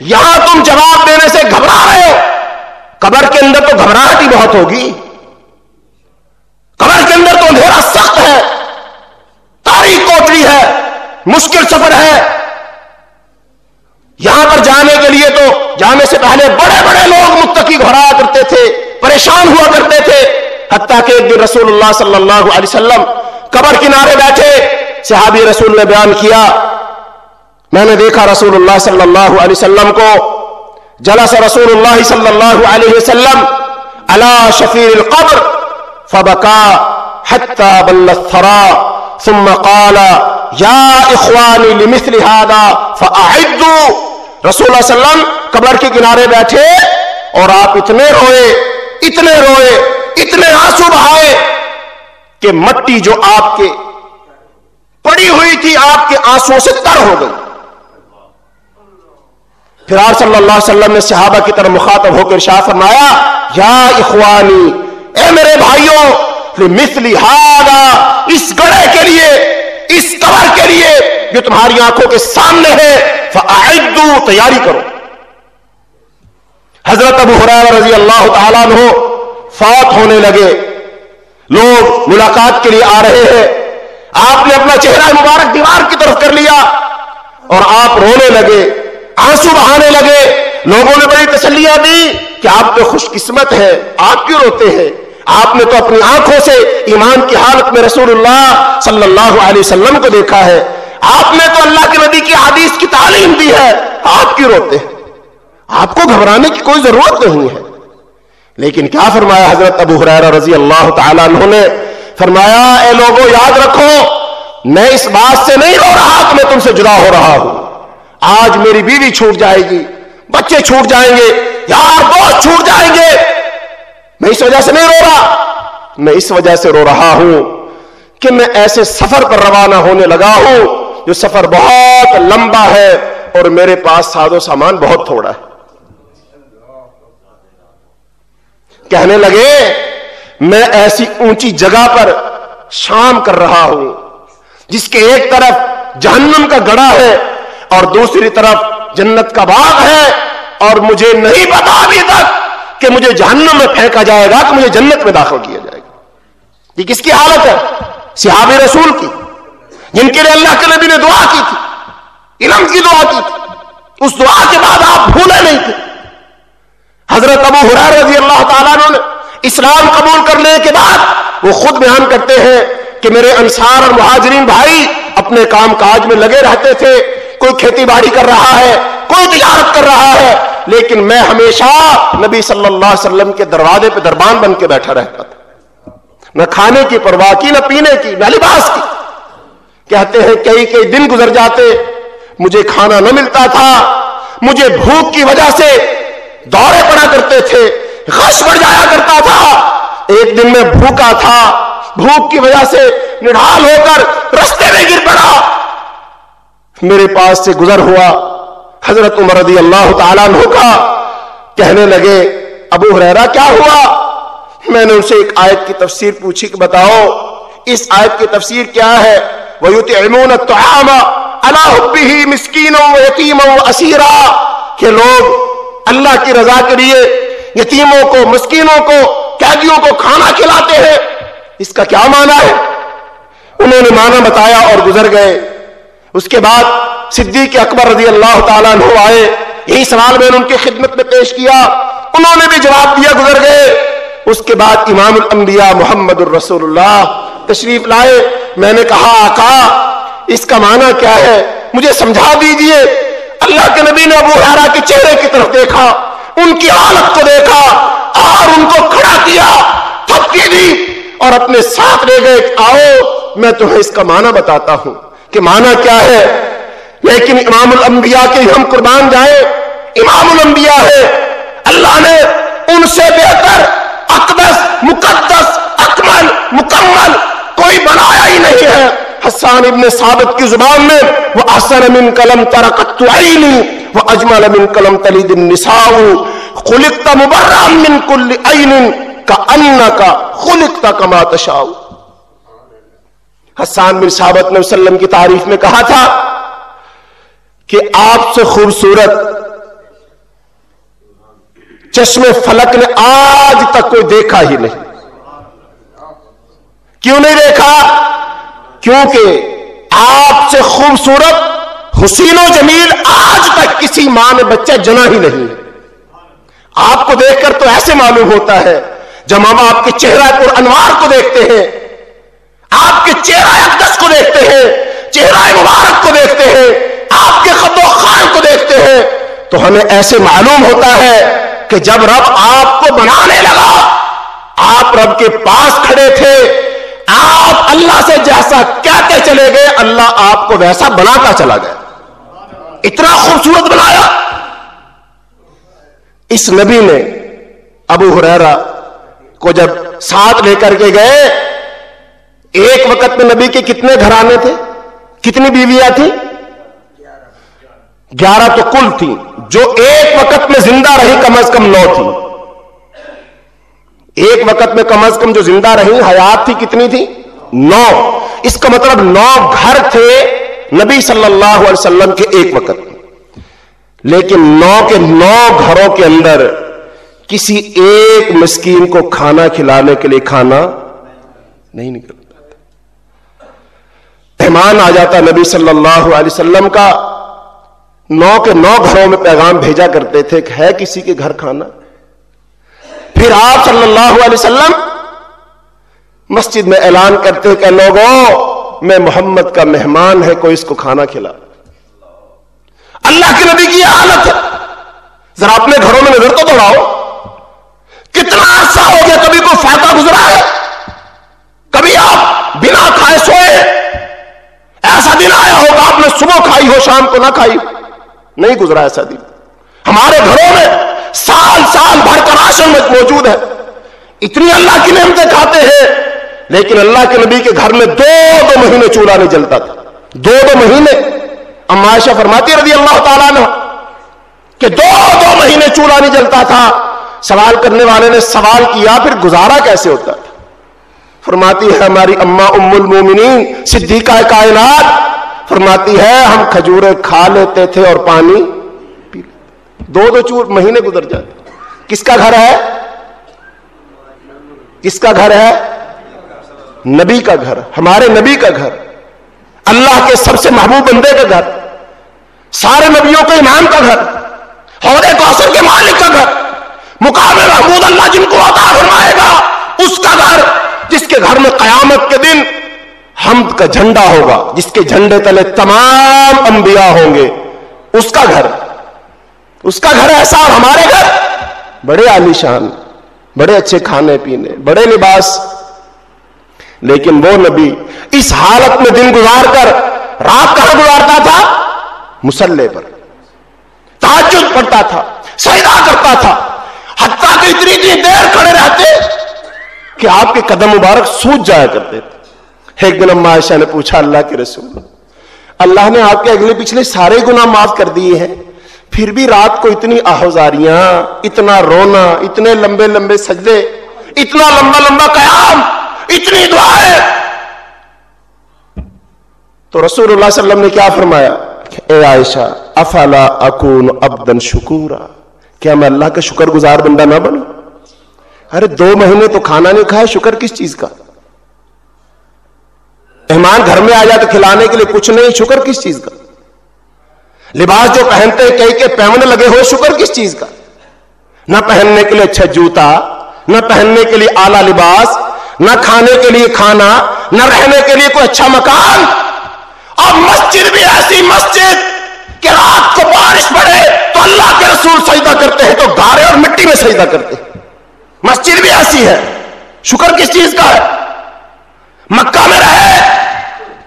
یہاں تم جواب دینے سے گھبرا رہے ہو۔ قبر کے اندر تو گھبراہٹ ہی بہت ہوگی۔ قبر کے اندر تو اندھیرا سخت ہے۔ تاریخ کوٹری ہے، مشکل سفر ہے۔ یہاں پر جانے کے لیے تو جانے سے پہلے بڑے بڑے لوگ متقی گھرایا کرتے تھے، پریشان ہوا کرتے تھے، حتیٰ کہ ایک دن رسول اللہ صلی اللہ علیہ وسلم قبر کنارے بیٹھے، صحابی رسول نے بیان کیا، میں نے دیکھا رسول اللہ صلی اللہ علیہ وسلم کو، جلس رسول اللہ صلی اللہ علیہ وسلم على شفیر القبر، فبکا حتى بل الثرا، ثم قال، یا اخوانی لمثل هذا، فاعدوا۔ رسول اللہ صلی اللہ علیہ وسلم قبر کے کنارے بیٹھے اور آپ اتنے روئے اتنے روئے، اتنے آنسو بہائے کہ مٹی جو آپ کے پڑی ہوئی تھی آپ کے آنسو سے تر ہو گئی۔ پھر آپ صلی اللہ علیہ وسلم نے صحابہ کی طرح مخاطب ہو کر شاہ فرمایا، یا اخوانی، اے میرے بھائیوں مثلی ہارا اس گڑے کے لیے، اس کور کے لیے جو تمہاری آنکھوں کے سامنے ہے فعدو تیاری کرو۔ حضرت ابو حرار رضی اللہ تعالیٰ عنہ فوت ہونے لگے۔ لوگ ملاقات کے لیے آ رہے ہیں۔ آپ نے اپنا چہرہ مبارک دیوار کی طرف کر لیا اور آپ رونے لگے، آنسو بہانے لگے۔ لوگوں نے بڑی تسلیاں دی کہ آپ تو خوش قسمت ہے آپ کیوں روتے ہیں؟ آپ نے تو اپنی آنکھوں سے ایمان کی حالت میں رسول اللہ صلی اللہ علیہ وسلم کو دیکھا ہے۔ آپ نے تو اللہ کے نبی کی حدیث کی تعلیم دی ہے، آپ کیوں روتے ہیں؟ آپ کو گھبرانے کی کوئی ضرورت نہیں ہے۔ لیکن کیا فرمایا حضرت ابو حریر رضی اللہ تعالیٰ عنہ نے؟ فرمایا، اے لوگوں یاد رکھو، میں اس بات سے نہیں رو رہا کہ میں تم سے جدا ہو رہا ہوں۔ آج میری بیوی چھوٹ جائے گی، بچے چھوٹ جائیں گے، یار دوست چھوٹ جائیں گے۔ میں اس وجہ سے نہیں رو رہا۔ میں اس وجہ سے رو رہا ہوں کہ میں ایسے سفر پر روانہ ہونے لگا ہوں جو سفر بہت لمبا ہے اور میرے پاس ساد و سامان بہت تھوڑا ہے۔ کہنے لگے، میں ایسی اونچی جگہ پر شام کر رہا ہوں، جس کے ایک طرف جہنم کا گڑا ہے اور دوسری طرف جنت کا باغ ہے، اور مجھے نہیں پتا ابھی تک کہ مجھے جہنم میں پھینکا جائے گا، کہ مجھے جنت میں داخل کیا جائے گا۔ یہ کس کی حالت ہے؟ صحابی رسول کی، جن کے لیے اللہ کے نبی نے دعا کی تھی، علم کی دعا کی تھی، اس دعا کے بعد آپ بھولے نہیں تھے۔ حضرت ابو حرار رضی اللہ تعالیٰ نے اسلام قبول کرنے کے بعد وہ خود بیان کرتے ہیں کہ میرے انصار اور مہاجرین بھائی اپنے کام کاج میں لگے رہتے تھے، کوئی کھیتی باڑی کر رہا ہے، کوئی تجارت کر رہا ہے، لیکن میں ہمیشہ نبی صلی اللہ علیہ وسلم کے دروازے پہ دربان بن کے بیٹھا رہتا تھا۔ نہ کھانے کی پرواہ کی، نہ پینے کی، نہ لباس کی۔ کہتے ہیں، کئی کئی دن گزر جاتے، مجھے کھانا نہ ملتا تھا، مجھے بھوک کی وجہ سے دورے پڑا کرتے تھے، غش بڑھ جایا کرتا تھا۔ ایک دن میں بھوکا تھا، بھوک کی وجہ سے نڈھال ہو کر رستے میں گر پڑا۔ میرے پاس سے گزر ہوا حضرت عمر رضی اللہ تعالیٰ عنہ کا۔ کہنے لگے، ابو حریرا کیا ہوا؟ میں نے ان سے ایک آیت کی تفسیر پوچھی کہ بتاؤ، اس آیت کی تفسیر کیا ہے؟ وَيُتِعِمُونَ الطُّعَامَ عَلَى حُبِّهِ مِسْكِينًا وَيَتِيمًا وَأَسِيرًا۔ کہ لوگ اللہ کی رضا کے لیے یتیموں کو، مسکینوں کو، قیدیوں کو کھانا کھلاتے ہیں۔ اس کا کیا معنی ہے؟ انہوں نے معنی بتایا اور گزر گئے۔ اس کے بعد صدیق اکبر رضی اللہ تعالیٰ عنہ آئے۔ یہی سوال میں نے ان کی خدمت میں پیش کیا۔ انہوں نے بھی جواب دیا، گزر گئے۔ اس کے بعد امام الانبیاء محمد الرسول اللہ تشریف لائے۔ میں نے کہا، آقا، اس کا معنی کیا ہے؟ مجھے سمجھا دیجیے۔ اللہ کے نبی نے ابو حیرا کے چہرے کی طرف دیکھا، ان کی حالت کو دیکھا، اور ان کو کھڑا کیا تھپکی دی اور اپنے ساتھ لے گئے، آؤ، میں تمہیں اس کا معنی بتاتا ہوں کہ معنی کیا ہے۔ لیکن امام الانبیاء کے ہم قربان جائیں، امام الانبیاء ہے، اللہ نے ان سے بہتر، اقدس، مقدس، اکمل، مکمل کوئی بنایا ہی نہیں ہے۔ حسان ابن ثابت کی زبان میں وہ احسن من قلم ترقت عینی وہ اجمل من قلم تلید النساء، خلقت مبرم من کل عین کا ان کا خلقت کما تشاؤ حسان بن ثابت نے وسلم کی تعریف میں کہا تھا کہ آپ سے خوبصورت چشم فلک نے آج تک کوئی دیکھا ہی نہیں۔ کیوں نہیں دیکھا؟ کیونکہ آپ سے خوبصورت حسین و جمیل آج تک کسی ماں نے بچہ جنا ہی نہیں آپ کو دیکھ کر تو ایسے معلوم ہوتا ہے، جب ہم آپ کے چہرہ پر انوار کو دیکھتے ہیں، آپ کے چہرہ اقدس کو دیکھتے ہیں، چہرہ مبارک کو دیکھتے ہیں، آپ کے خط و خان کو دیکھتے ہیں۔ تو ہمیں ایسے معلوم ہوتا ہے کہ جب رب آپ کو بنانے لگا، آپ رب کے پاس کھڑے تھے آپ اللہ سے جیسا کہتے چلے گئے، اللہ آپ کو ویسا بناتا چلا گیا۔ اتنا خوبصورت بنایا۔ اس نبی نے ابو حریرا کو جب ساتھ لے کر کے گئے، ایک وقت میں نبی کے کتنے گھرانے تھے؟ کتنی بیویاں تھیں؟ گیارہ تو کل تھی جو ایک وقت میں زندہ رہی، کم از کم نو تھی ایک وقت میں کم از کم جو زندہ رہی، حیات تھی، کتنی تھی؟ نو۔ اس کا مطلب نو گھر تھے نبی صلی اللہ علیہ وسلم کے ایک وقت لیکن نو کے نو گھروں کے اندر کسی ایک مسکین کو کھانا کھلانے کے لیے کھانا نہیں نکل مہمان آ جاتا نبی صلی اللہ علیہ وسلم کا۔ نو کے نو گھروں میں پیغام بھیجا کرتے تھے کہ ہے کسی کے گھر کھانا؟ پھر آپ صلی اللہ علیہ وسلم مسجد میں اعلان کرتے کہ لوگوں میں محمد کا مہمان ہے، کوئی اس کو کھانا کھلا۔ اللہ کے نبی کی یہ حالت۔ ہے ذرا اپنے گھروں میں نظر تو دوڑاؤ۔ کتنا عرصہ ہو گیا کبھی کوئی فائدہ گزرا ہے؟ کبھی آپ بنا کھائے سوئے۔ ایسا دن آیا ہوگا، آپ نے صبح کھائی ہو، شام کو نہ کھائی۔ نہیں گزرا ایسا دن۔ ہمارے گھروں میں سال سال بھر کر راشن موجود ہے۔ اتنی اللہ کی نعمتیں کھاتے ہیں، لیکن اللہ کے نبی کے گھر میں دو دو مہینے چولہا نہیں جلتا تھا۔ دو دو مہینے۔ عائشہ فرماتی رضی اللہ تعالیٰ نے کہ دو دو مہینے چولہا نہیں جلتا تھا۔ سوال کرنے والے نے سوال کیا، پھر گزارا کیسے ہوتا تھا؟ فرماتی ہے ہماری اما ام المومنین، صدیقہ کائنات۔ فرماتی ہے، ہم کھجورے کھا لیتے تھے اور پانی دو دو چور مہینے گزر جاتے کس کا گھر ہے؟ کس کا گھر ہے؟ نبی کا گھر، ہمارے نبی کا گھر۔ اللہ کے سب سے محبوب بندے کا گھر۔ سارے نبیوں کے امام کا گھر۔ عہدے کوثر کے مالک کا گھر۔ مقام محمود اللہ جن کو عطا فرمائے گا، اس کا گھر۔ جس کے گھر میں قیامت کے دن حمد کا جھنڈا ہوگا، جس کے جھنڈے تلے تمام انبیاء ہوں گے، اس کا گھر۔ اس کا گھر ایسا اور ہمارے گھر۔ بڑے عالیشان بڑے اچھے کھانے پینے، بڑے لباس۔ لیکن وہ نبی اس حالت میں دن گزار کر، رات کہاں گزارتا تھا؟ مسلح پر۔ تعجد پڑتا تھا سیدا کرتا تھا۔ حتیٰ کہ اتنی اتنی دیر کھڑے رہتے کہ آپ کے قدم مبارک سوج جایا کرتے تھے۔ ایک دن اما عائشہ نے پوچھا، اللہ کے رسول، اللہ نے آپ کے اگلے پچھلے سارے گناہ معاف کر دیے ہیں؟ پھر بھی رات کو اتنی آہوزاریاں، اتنا رونا، اتنے لمبے لمبے سجدے، اتنا لمبا لمبا قیام، اتنی دعائیں۔ تو رسول اللہ صلی اللہ علیہ وسلم نے کیا فرمایا؟ اے عائشہ، افلا اکون ابدن شکورا؟ کیا میں اللہ کا شکر گزار بندہ نہ بنوں؟ ارے، دو مہینے تو کھانا نہیں کھایا، شکر کس چیز کا؟ مہمان گھر میں آ جائے تو کھلانے کے لیے کچھ نہیں، شکر کس چیز کا؟ لباس جو پہنتے کئی کے پیمنے لگے ہوئے شکر کس چیز کا؟ نہ پہننے کے لیے اچھا جوتا، نہ پہننے کے لیے اعلی لباس، نہ کھانے کے لیے کھانا، نہ رہنے کے لیے کوئی اچھا مکان۔ اور مسجد بھی ایسی مسجد کہ رات کو بارش پڑے تو اللہ کے رسول سجدہ کرتے ہیں، تو گارے اور مٹی میں سجدہ کرتے ہیں۔ مسجد بھی ایسی ہے، شکر کس چیز کا ہے؟ مکہ میں رہے،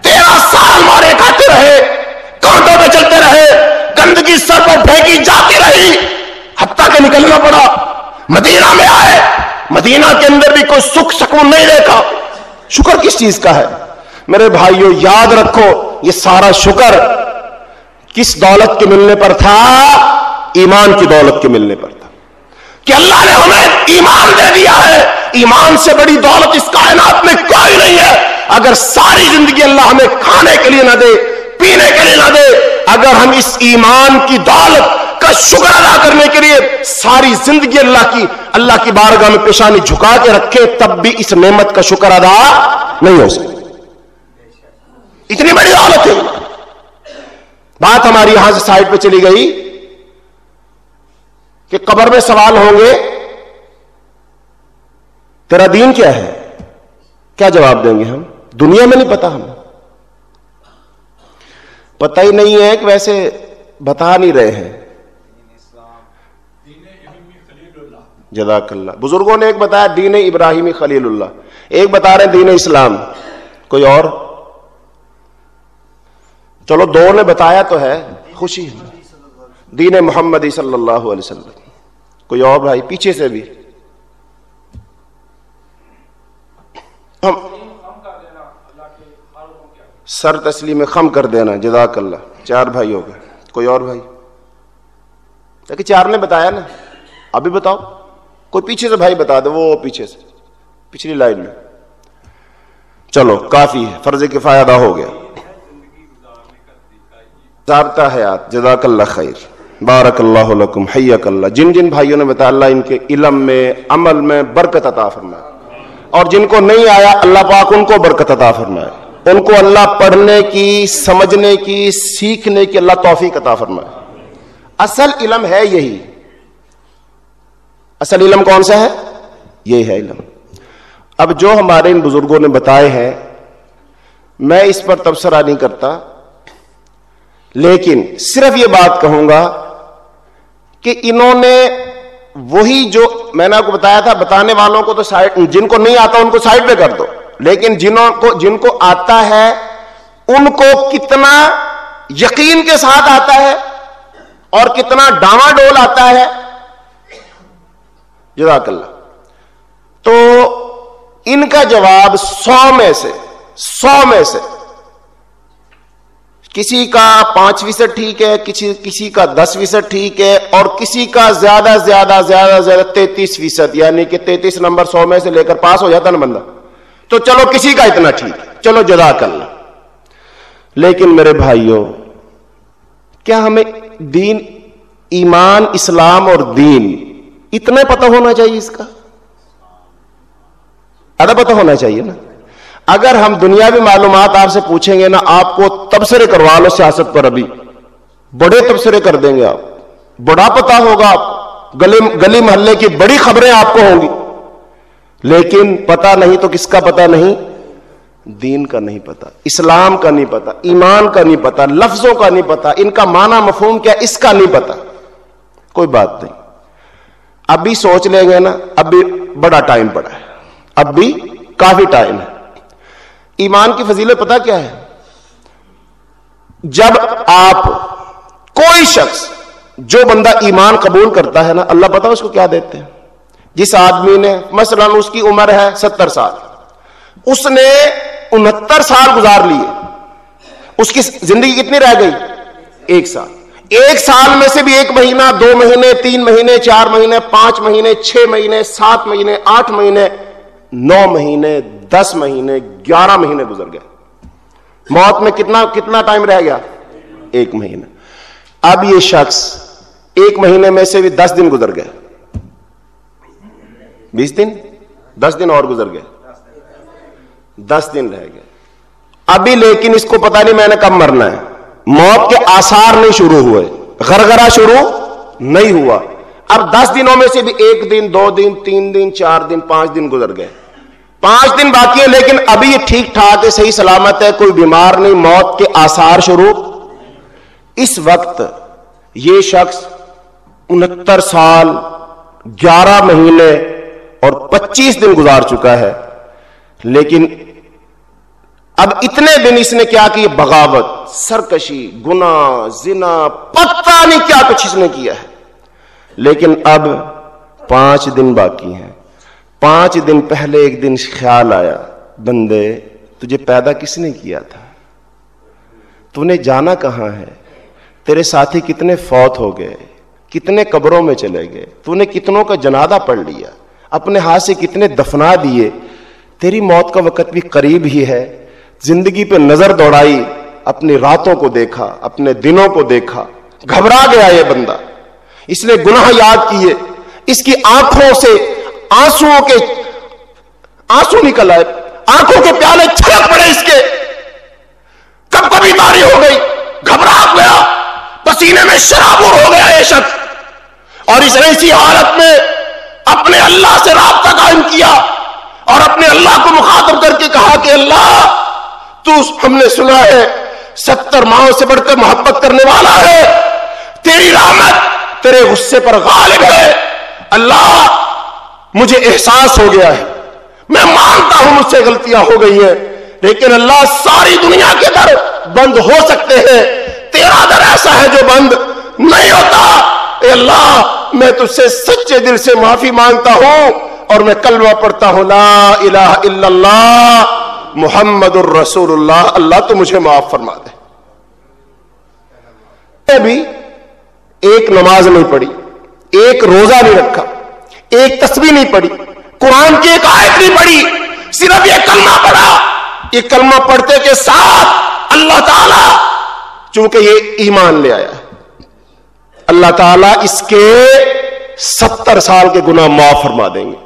تیرہ سال مارے کھاتے رہے کانٹوں میں چلتے رہے گندگی سر پر پھینکی جاتی رہی۔ حتیٰ کہ نکلنا پڑا۔ مدینہ میں آئے۔ مدینہ کے اندر بھی کوئی سکھ سکون نہیں دیکھا۔ شکر کس چیز کا ہے؟ میرے بھائیوں یاد رکھو، یہ سارا شکر کس دولت کے ملنے پر تھا؟ ایمان کی دولت کے ملنے پر تھا۔ کہ اللہ نے ہمیں ایمان دے دیا ہے۔ ایمان سے بڑی دولت اس کائنات میں کوئی نہیں ہے۔ اگر ساری زندگی اللہ ہمیں کھانے کے لیے نہ دے، پینے کے لیے نہ دے اگر ہم اس ایمان کی دولت کا شکر ادا کرنے کے لیے ساری زندگی اللہ کی اللہ کی بارگاہ میں پیشانی جھکا کے رکھے تب بھی اس نعمت کا شکر ادا نہیں ہو سکتا۔ اتنی بڑی دولت ہے۔ بات ہماری یہاں سے سائڈ پہ چلی گئی کہ قبر میں سوال ہوں گے، تیرا دین کیا ہے؟ کیا جواب دیں گے ہم؟ دنیا میں نہیں پتا ہم پتہ ہی نہیں ہے کہ ویسے بتا نہیں رہے ہیں۔ جزاک اللہ۔ بزرگوں نے ایک بتایا، دین ابراہیمی خلیل اللہ۔ ایک بتا رہے ہیں دین اسلام۔ کوئی اور؟ چلو دو نے بتایا تو ہے، خوشی دین محمد صلی اللہ علیہ وسلم۔ کوئی اور بھائی، پیچھے سے بھی۔ سر تسلی میں خم کر دینا، جزاک اللہ۔ چار بھائی ہو گئے۔ کوئی اور بھائی؟ لیکن چار نے بتایا نا۔ ابھی بتاؤ۔ کوئی پیچھے سے بھائی بتا دو وہ پیچھے سے۔ پچھلی لائن میں۔ چلو، کافی ہے۔ فرض کفایہ ادا ہو گیا۔ ضابطہ حیات، جزاک اللہ خیر۔ بارک اللہ لکم حیک اللہ۔ جن جن بھائیوں نے بتایا، اللہ ان کے علم میں، عمل میں برکت عطا فرمائے۔ اور جن کو نہیں آیا، اللہ پاک ان کو برکت عطا فرمائے۔ ان کو اللہ پڑھنے کی، سمجھنے کی، سیکھنے کی اللہ توفیق عطا فرمائے۔ اصل علم ہے یہی۔ اصل علم کون سا ہے؟ یہی ہے علم۔ اب جو ہمارے ان بزرگوں نے بتائے ہیں، میں اس پر تبصرہ نہیں کرتا، لیکن صرف یہ بات کہوں گا کہ انہوں نے وہی جو میں نے آپ کو بتایا تھا، بتانے والوں کو تو سائڈ، جن کو نہیں آتا ان کو سائڈ پہ کر دو۔ لیکن جنہوں کو جن کو آتا ہے، ان کو کتنا یقین کے ساتھ آتا ہے اور کتنا ڈاما ڈول آتا ہے۔ جزاک اللہ۔ تو ان کا جواب سو میں سے، سو میں سے۔ کسی کا پانچ فیصد ٹھیک ہے، کسی کسی کا دس فیصد ٹھیک ہے اور کسی کا زیادہ زیادہ زیادہ زیادہ تینتیس فیصد یعنی کہ تینتیس نمبر سو میں سے لے کر پاس ہو جاتا نا بندہ۔ تو چلو کسی کا اتنا ٹھیک ہے چلو جدا کر لیکن میرے بھائیوں کیا ہمیں دین، ایمان، اسلام اور دین اتنا پتہ ہونا چاہیے اس کا؟ ادھا پتہ ہونا چاہیے نا۔ اگر ہم دنیاوی معلومات آپ سے پوچھیں گے نا، آپ کو تبصرے کروا لو سیاست پر ابھی۔ بڑے تبصرے کر دیں گے آپ۔ بڑا پتا ہوگا آپ۔ گلی گلی محلے کی بڑی خبریں آپ کو ہوں گی۔ لیکن پتا نہیں تو کس کا پتا نہیں؟ دین کا نہیں پتا، اسلام کا نہیں پتا، ایمان کا نہیں پتا، لفظوں کا نہیں پتا، ان کا معنی مفہوم کیا، اس کا نہیں پتا۔ کوئی بات نہیں۔ اب بھی سوچ لیں گے نا، اب بھی بڑا ٹائم پڑا ہے۔ اب بھی کافی ٹائم ہے۔ ایمان کی فضیلت پتا کیا ہے؟ جب آپ کوئی شخص، جو بندہ ایمان قبول کرتا ہے نا، اللہ پتا اس کو کیا دیتے ہیں؟ جس آدمی نے مثلا اس کی عمر ہے ستر سال، اس نے انہتر سال گزار لیے۔ اس کی زندگی کتنی رہ گئی؟ ایک سال۔ ایک سال میں سے بھی ایک مہینہ، دو مہینے، تین مہینے، چار مہینے، پانچ مہینے، چھ مہینے، سات مہینے، آٹھ مہینے، نو مہینے، دس مہینے، گیارہ مہینے گزر گئے۔ موت میں کتنا کتنا ٹائم رہ گیا؟ ایک مہینہ۔ اب یہ شخص ایک مہینے میں سے بھی دس دن گزر گئے۔ بیس دن؟ دس دن اور گزر گئے۔ دس دن رہ گئے۔ ابھی لیکن اس کو پتا نہیں میں نے کب مرنا ہے۔ موت کے آسار نہیں شروع ہوئے۔ گرگرا شروع نہیں ہوا۔ اب دس دنوں میں سے بھی ایک دن، دو دن، تین دن، چار دن، پانچ دن گزر گئے۔ پانچ دن باقی ہے لیکن ابھی یہ ٹھیک ٹھاک ہے، صحیح سلامت ہے، کوئی بیمار نہیں، موت کے آثار شروع۔ اس وقت یہ شخص انہتر سال، گیارہ مہینے اور پچیس دن گزار چکا ہے۔ لیکن اب اتنے دن اس نے کیا کی؟ بغاوت، سرکشی گنا زنا، پتہ نہیں کیا کچھ اس نے کیا ہے۔ لیکن اب پانچ دن باقی ہیں۔ پانچ دن پہلے ایک دن خیال آیا، بندے، تجھے پیدا کس نے کیا تھا؟ تو نے جانا کہاں ہے؟ تیرے ساتھی کتنے فوت ہو گئے، کتنے قبروں میں چلے گئے تو نے کتنوں کا جنادہ پڑھ لیا؟ اپنے ہاتھ سے کتنے دفنا دیے۔ تیری موت کا وقت بھی قریب ہی ہے۔ زندگی پہ نظر دوڑائی، اپنی راتوں کو دیکھا، اپنے دنوں کو دیکھا۔ گھبرا گیا یہ بندہ۔ اس نے گناہ یاد کیے۔ اس کی آنکھوں سے آنسو کے آنسو نکل آئے۔ آنکھوں کے پیالے چھلک پڑے اس کے۔ کب کبھی تاری ہو گئی۔ گھبرا گیا۔ پسینے میں شرابور ہو گیا یہ شخص۔ اور اس ایسی حالت میں اپنے اللہ سے رابطہ قائم کیا اور اپنے اللہ کو مخاطب کر کے کہا کہ اللہ، تو ہم نے سنا ہے، ستر ماہوں سے بڑھ کر محبت کرنے والا ہے۔ تیری رحمت تیرے غصے پر غالب ہے۔ اللہ، مجھے احساس ہو گیا ہے۔ میں مانتا ہوں، مجھ سے غلطیاں ہو گئی ہیں۔ لیکن اللہ، ساری دنیا کے در بند ہو سکتے ہیں۔ تیرا در ایسا ہے جو بند نہیں ہوتا۔ اے اللہ میں تجھ سے سچے دل سے معافی مانگتا ہوں اور میں کلمہ پڑھتا ہوں، لا الہ الا اللہ محمد الرسول اللہ اللہ تو مجھے معاف فرما دے۔ بھی ایک نماز نہیں پڑھی، ایک روزہ نہیں رکھا، ایک تصویر نہیں پڑھی، قرآن کی ایک آیت نہیں پڑھی، صرف یہ کلمہ پڑھا۔ یہ کلمہ پڑھتے کے ساتھ اللہ تعالی چونکہ یہ ایمان لے آیا اللہ تعالیٰ اس کے ستر سال کے گناہ معاف فرما دیں گے۔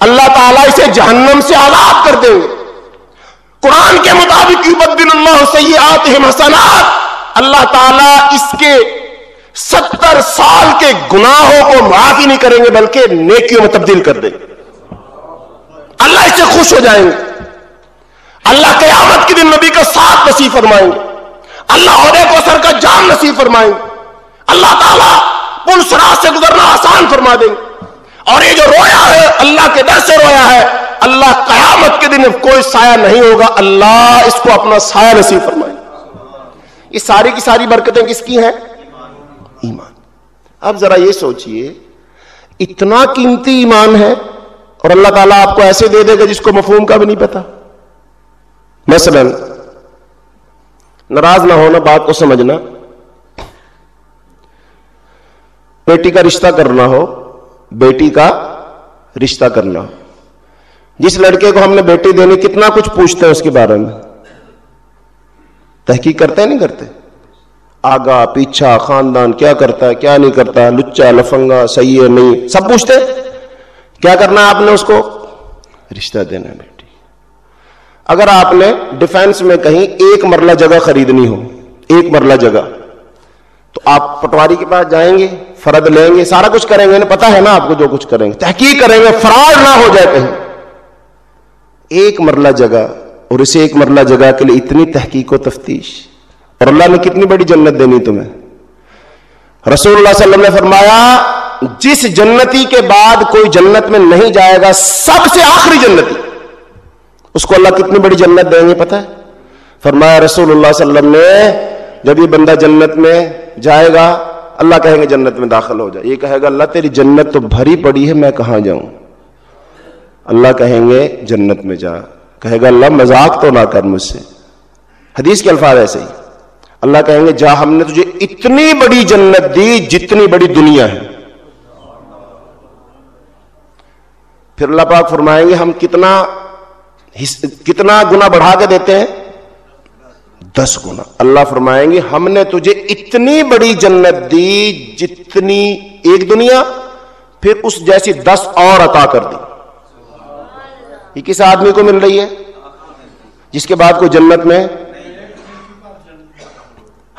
اللہ تعالیٰ اسے جہنم سے آزاد کر دیں گے۔ قرآن کے مطابق یبدل اللہ سیئات حسنات۔ اللہ تعالیٰ اس کے ستر سال کے گناہوں کو معاف ہی نہیں کریں گے، بلکہ نیکیوں میں تبدیل کر دیں گے۔ اللہ اس سے خوش ہو جائیں گے۔ اللہ قیامت کے دن نبی کا ساتھ نصیب فرمائیں گے۔ اللہ عہدے کو سر کا جان نصیب فرمائیں گے۔ اللہ تعالیٰ پل سراج سے گزرنا آسان فرما دیں اور یہ جو رویا ہے، اللہ کے در سے رویا ہے، اللہ قیامت کے دن کوئی سایہ نہیں ہوگا۔ اللہ اس کو اپنا سایہ نصیب فرمائے۔ یہ ساری کی ساری برکتیں کس کی ہیں؟ ایمان۔ اب ذرا یہ سوچئے، اتنا قیمتی ایمان ہے اور اللہ تعالیٰ آپ کو ایسے دے دے گا جس کو مفہوم کا بھی نہیں پتا۔ مثلا، ناراض نہ ہونا، بات کو سمجھنا۔ بیٹی کا رشتہ کرنا ہو، بیٹی کا رشتہ کرنا ہو۔ جس لڑکے کو ہم نے بیٹی دینی، کتنا کچھ پوچھتے ہیں اس کے بارے میں۔ تحقیق کرتے نہیں کرتے؟ آگا پیچھا، خاندان، کیا کرتا ہے، کیا نہیں کرتا، لچا، لفنگا، صحیح ہے، نہیں، سب پوچھتے کیا کرنا ہے آپ نے اس کو؟ رشتہ دینا بیٹی۔ اگر آپ نے ڈیفینس میں کہیں ایک مرلہ جگہ خریدنی ہو، ایک مرلہ جگہ آپ پٹواری کے پاس جائیں گے، فرد لیں گے، سارا کچھ کریں گے پتا ہے نا آپ کو جو کچھ کریں گے۔ تحقیق کریں گے، فراڈ نہ ہو جائے کہیں۔ ایک مرلہ جگہ اور اسے ایک مرلہ جگہ کے لیے اتنی تحقیق و تفتیش۔ اور اللہ نے کتنی بڑی جنت دینی تمہیں۔ رسول اللہ صلی اللہ علیہ وسلم نے فرمایا، جس جنتی کے بعد کوئی جنت میں نہیں جائے گا، سب سے آخری جنتی۔ اس کو اللہ کتنی بڑی جنت دیں گے پتا ہے؟ فرمایا، رسول اللہ صلی اللہ علیہ وسلم نے جب یہ بندہ جنت میں جائے گا، اللہ کہیں گے جنت میں داخل ہو جائے یہ کہے گا، اللہ تیری جنت تو بھری پڑی ہے، میں کہاں جاؤں؟ اللہ کہیں گے، جنت میں جا۔ کہے گا، اللہ مذاق تو نہ کر مجھ سے۔ حدیث کے الفاظ ایسے ہی۔ اللہ کہیں گے، جا، ہم نے تجھے اتنی بڑی جنت دی جتنی بڑی دنیا ہے۔ پھر اللہ پاک فرمائیں گے، ہم کتنا کتنا گنا بڑھا کے دیتے ہیں؟ دس گنا۔ اللہ فرمائیں گے، ہم نے تجھے اتنی بڑی جنت دی جتنی ایک دنیا، پھر اس جیسی دس اور عطا کر دی۔ یہ کس آدمی کو مل رہی ہے؟ جس کے بعد کوئی جنت میں؟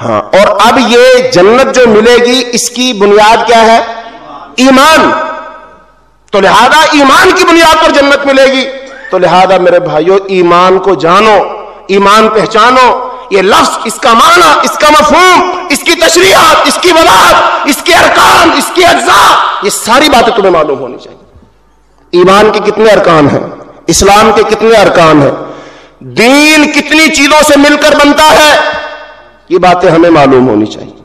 ہاں اور اب یہ جنت جو ملے گی، اس کی بنیاد کیا ہے؟ ایمان۔ تو لہذا ایمان کی بنیاد پر جنت ملے گی۔ تو لہذا میرے بھائیوں ایمان کو جانو، ایمان پہچانو۔ یہ لفظ، اس کا معنی، اس کا مفہوم، اس کی تشریحات، اس کی وضاحت، اس کے ارکان، اس کی اجزاء، یہ ساری باتیں تمہیں معلوم ہونی چاہیے۔ ایمان کے کتنے ارکان ہیں؟ اسلام کے کتنے ارکان ہیں؟ دین کتنی چیزوں سے مل کر بنتا ہے؟ یہ باتیں ہمیں معلوم ہونی چاہیے۔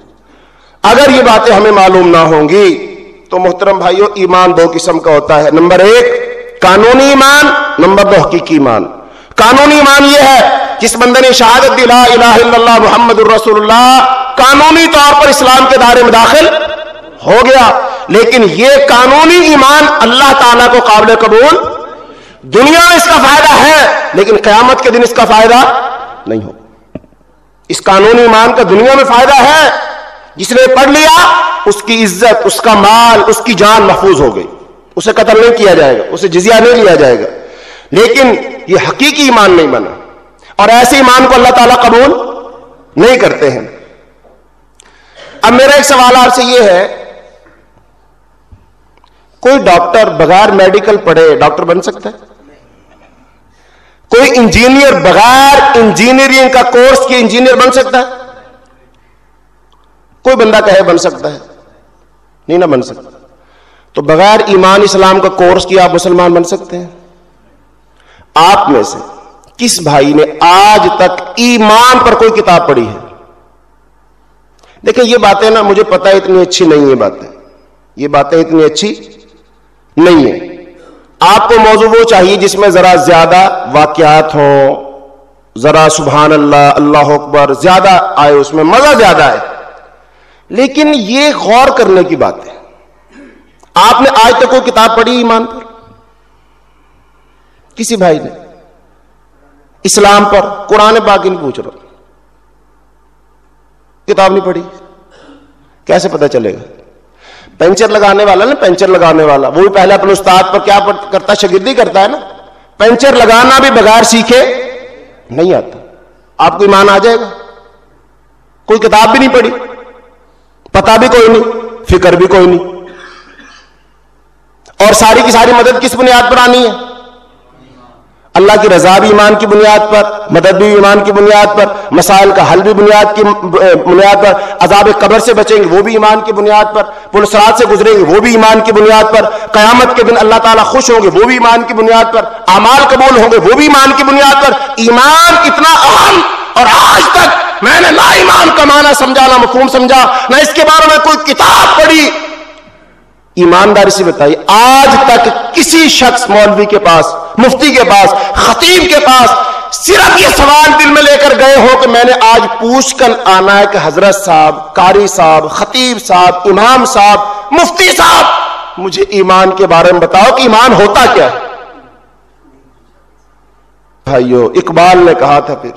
اگر یہ باتیں ہمیں معلوم نہ ہوں گی، تو محترم بھائیوں ایمان دو قسم کا ہوتا ہے۔ نمبر ایک، قانونی ایمان، نمبر دو، حقیقی ایمان۔ قانونی ایمان یہ ہے جس بندے نے شہادت دی، لا الہ الا اللہ محمد الرسول اللہ قانونی طور پر اسلام کے دائرے میں داخل ہو گیا۔ لیکن یہ قانونی ایمان اللہ تعالیٰ کو قابل قبول دنیا میں اس کا فائدہ ہے، لیکن قیامت کے دن اس کا فائدہ نہیں ہو اس قانونی ایمان کا دنیا میں فائدہ ہے، جس نے پڑھ لیا، اس کی عزت، اس کا مال، اس کی جان محفوظ ہو گئی۔ اسے قتل نہیں کیا جائے گا، اسے جزیہ نہیں لیا جائے گا۔ لیکن یہ حقیقی ایمان نہیں بنا۔ اور ایسے ایمان کو اللہ تعالیٰ قبول نہیں کرتے ہیں۔ اب میرا ایک سوال آپ سے یہ ہے، کوئی ڈاکٹر بغیر میڈیکل پڑھے ڈاکٹر بن سکتا ہے؟ کوئی انجینئر بغیر انجینئرنگ کا کورس کی انجینئر بن سکتا ہے؟ کوئی بندہ کہے بن سکتا ہے، نہیں نہ بن سکتا۔ تو بغیر ایمان اسلام کا کورس کیا آپ مسلمان بن سکتے ہیں؟ آپ میں سے۔ کس بھائی نے آج تک ایمان پر کوئی کتاب پڑھی ہے؟ دیکھیں، یہ باتیں نا مجھے پتا اتنی اچھی نہیں ہے باتیں۔ یہ باتیں اتنی اچھی نہیں ہے آپ کو موضوع وہ چاہیے جس میں ذرا زیادہ واقعات ہوں، ذرا سبحان اللہ اللہ اکبر، زیادہ آئے اس میں، مزہ زیادہ ہے لیکن یہ غور کرنے کی بات ہے۔ آپ نے آج تک کوئی کتاب پڑھی ایمان پر؟ کسی بھائی نے؟ اسلام پر قرآن باقی نہیں پوچھ رہا۔ کتاب نہیں پڑھی۔ کیسے پتا چلے گا؟ پینچر لگانے والا نا، پینچر لگانے والا۔ وہ بھی پہلے اپنے استاد پر کیا کرتا شگردی کرتا ہے نا۔ پینچر لگانا بھی بغیر سیکھے نہیں آتا۔ آپ کو ایمان آ جائے گا۔ کوئی کتاب بھی نہیں پڑھی۔ پتا بھی کوئی نہیں۔ فکر بھی کوئی نہیں۔ اور ساری کی ساری مدد کس بنیاد پر آنی ہے؟ اللہ کی رضا بھی ایمان کی بنیاد پر، مدد بھی ایمان کی بنیاد پر، مسائل کا حل بھی بنیاد کی بنیاد پر، عذاب قبر سے بچیں گے وہ بھی ایمان کی بنیاد پر پلسرات سے گزریں گے وہ بھی ایمان کی بنیاد پر، قیامت کے دن اللہ تعالیٰ خوش ہوں گے وہ بھی ایمان کی بنیاد پر، اعمال قبول ہوں گے وہ بھی ایمان کی بنیاد پر۔ ایمان اتنا اہم اور آج تک میں نے لا ایمان کا معنی سمجھا نہ مفہوم سمجھا، نہ اس کے بارے میں کوئی کتاب پڑھی۔ ایمانداری سے بتائیے آج تک کسی شخص مولوی کے پاس، مفتی کے پاس، خطیب کے پاس صرف یہ سوال دل میں لے کر گئے ہو کہ میں نے آج پوچھ کر آنا ہے کہ حضرت صاحب، قاری صاحب، خطیب صاحب، امام صاحب، مفتی صاحب، مجھے ایمان کے بارے میں بتاؤ کہ ایمان ہوتا کیا ہے؟ بھائیو، اقبال نے کہا تھا پھر،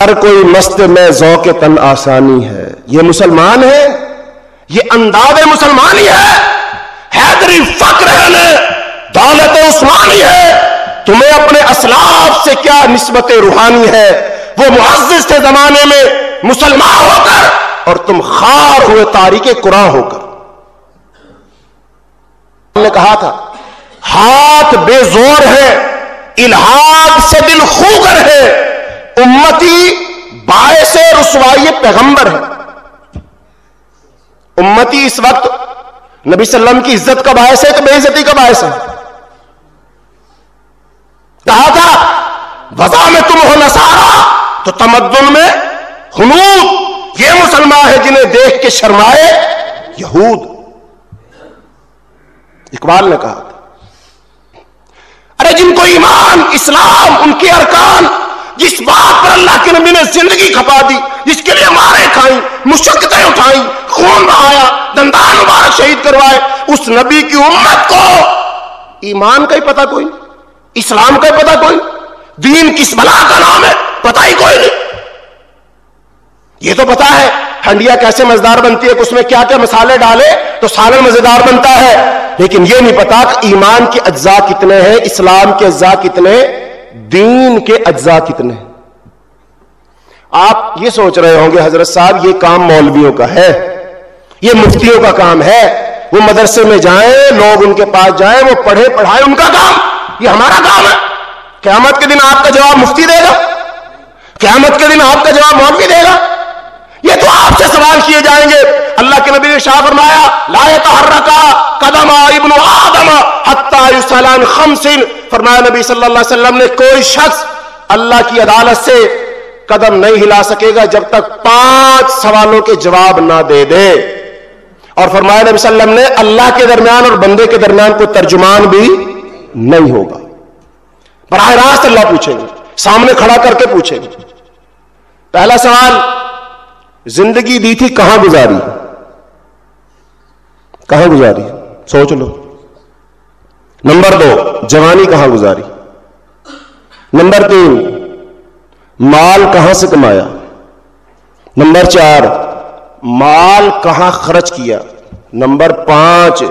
ہر کوئی مست میں ذوق تن آسانی ہے، یہ مسلمان ہے؟ یہ انداز مسلمانی ہے۔ حیدری فخر ہے دولت عثمانی ہے۔ تمہیں اپنے اسلاف سے کیا نسبت روحانی ہے؟ وہ معزز تھے زمانے میں، مسلمان ہو کر، اور تم خار ہوئے تاریخ قرآن ہو کر۔ نے کہا تھا، ہاتھ بے زور ہے الحاق سے دل خوگر ہے، امتی باعث رسوائی پیغمبر ہے۔ امتی اس وقت نبی صلی اللہ علیہ وسلم کی عزت کا باعث ہے کہ بے عزتی کا باعث ہے؟ کہا تھا وزا میں تم ہو نسارا تو تمدن میں حنود یہ مسلمان ہے جنہیں دیکھ کے شرمائے یہود. اقبال نے کہا تھا، ارے جن کو ایمان، اسلام، ان کے ارکان جس بات پر اللہ کے نبی نے زندگی کھپا دی، جس کے لیے مارے کھائیں، مشقتیں اٹھائیں، خون بہایا، دندان مبارک شہید کروائے، اس نبی کی امت کو ایمان کا ہی پتا کوئی نہیں، اسلام کا ہی پتا کوئی دین کس بلا کا نام ہے پتا ہی کوئی نہیں۔ یہ تو پتا ہے، ہنڈیا کیسے مزدار بنتی ہے، اس میں کیا کیا مسالے ڈالے، تو سالن مزیدار بنتا ہے۔ لیکن یہ نہیں پتا کہ ایمان کے اجزاء کتنے ہیں، اسلام کے اجزاء کتنے ہیں دین کے اجزاء کتنے ہیں؟ آپ یہ سوچ رہے ہوں گے، حضرت صاحب، یہ کام مولویوں کا ہے، یہ مفتیوں کا کام ہے۔ وہ مدرسے میں جائیں، لوگ ان کے پاس جائیں، وہ پڑھے، پڑھائے، ان کا کام، یہ ہمارا کام ہے۔ قیامت کے دن آپ کا جواب مفتی دے گا۔ قیامت کے دن آپ کا جواب مولوی دے گا۔ یہ تو آپ سے سوال کیے جائیں گے۔ اللہ کے نبی نے شاہ فرمایا، لا تحرکا قدم ابن آدم حتی یسالان خمسن فرمایا نبی صلی اللہ علیہ وسلم نے، کوئی شخص اللہ کی عدالت سے قدم نہیں ہلا سکے گا جب تک پانچ سوالوں کے جواب نہ دے دے۔ اور فرمایا نبی صلی اللہ علیہ وسلم نے، اللہ کے درمیان اور بندے کے درمیان کوئی ترجمان بھی نہیں ہوگا۔ براہ راست اللہ پوچھیں گے، سامنے کھڑا کر کے پوچھیں گے۔ پہلا سوال زندگی دی تھی، کہاں گزاری؟ کہاں گزاری؟ سوچ لو۔ نمبر دو، جوانی کہاں گزاری؟ نمبر تین، مال کہاں سے کمایا؟ نمبر چار، مال کہاں خرچ کیا؟ نمبر پانچ،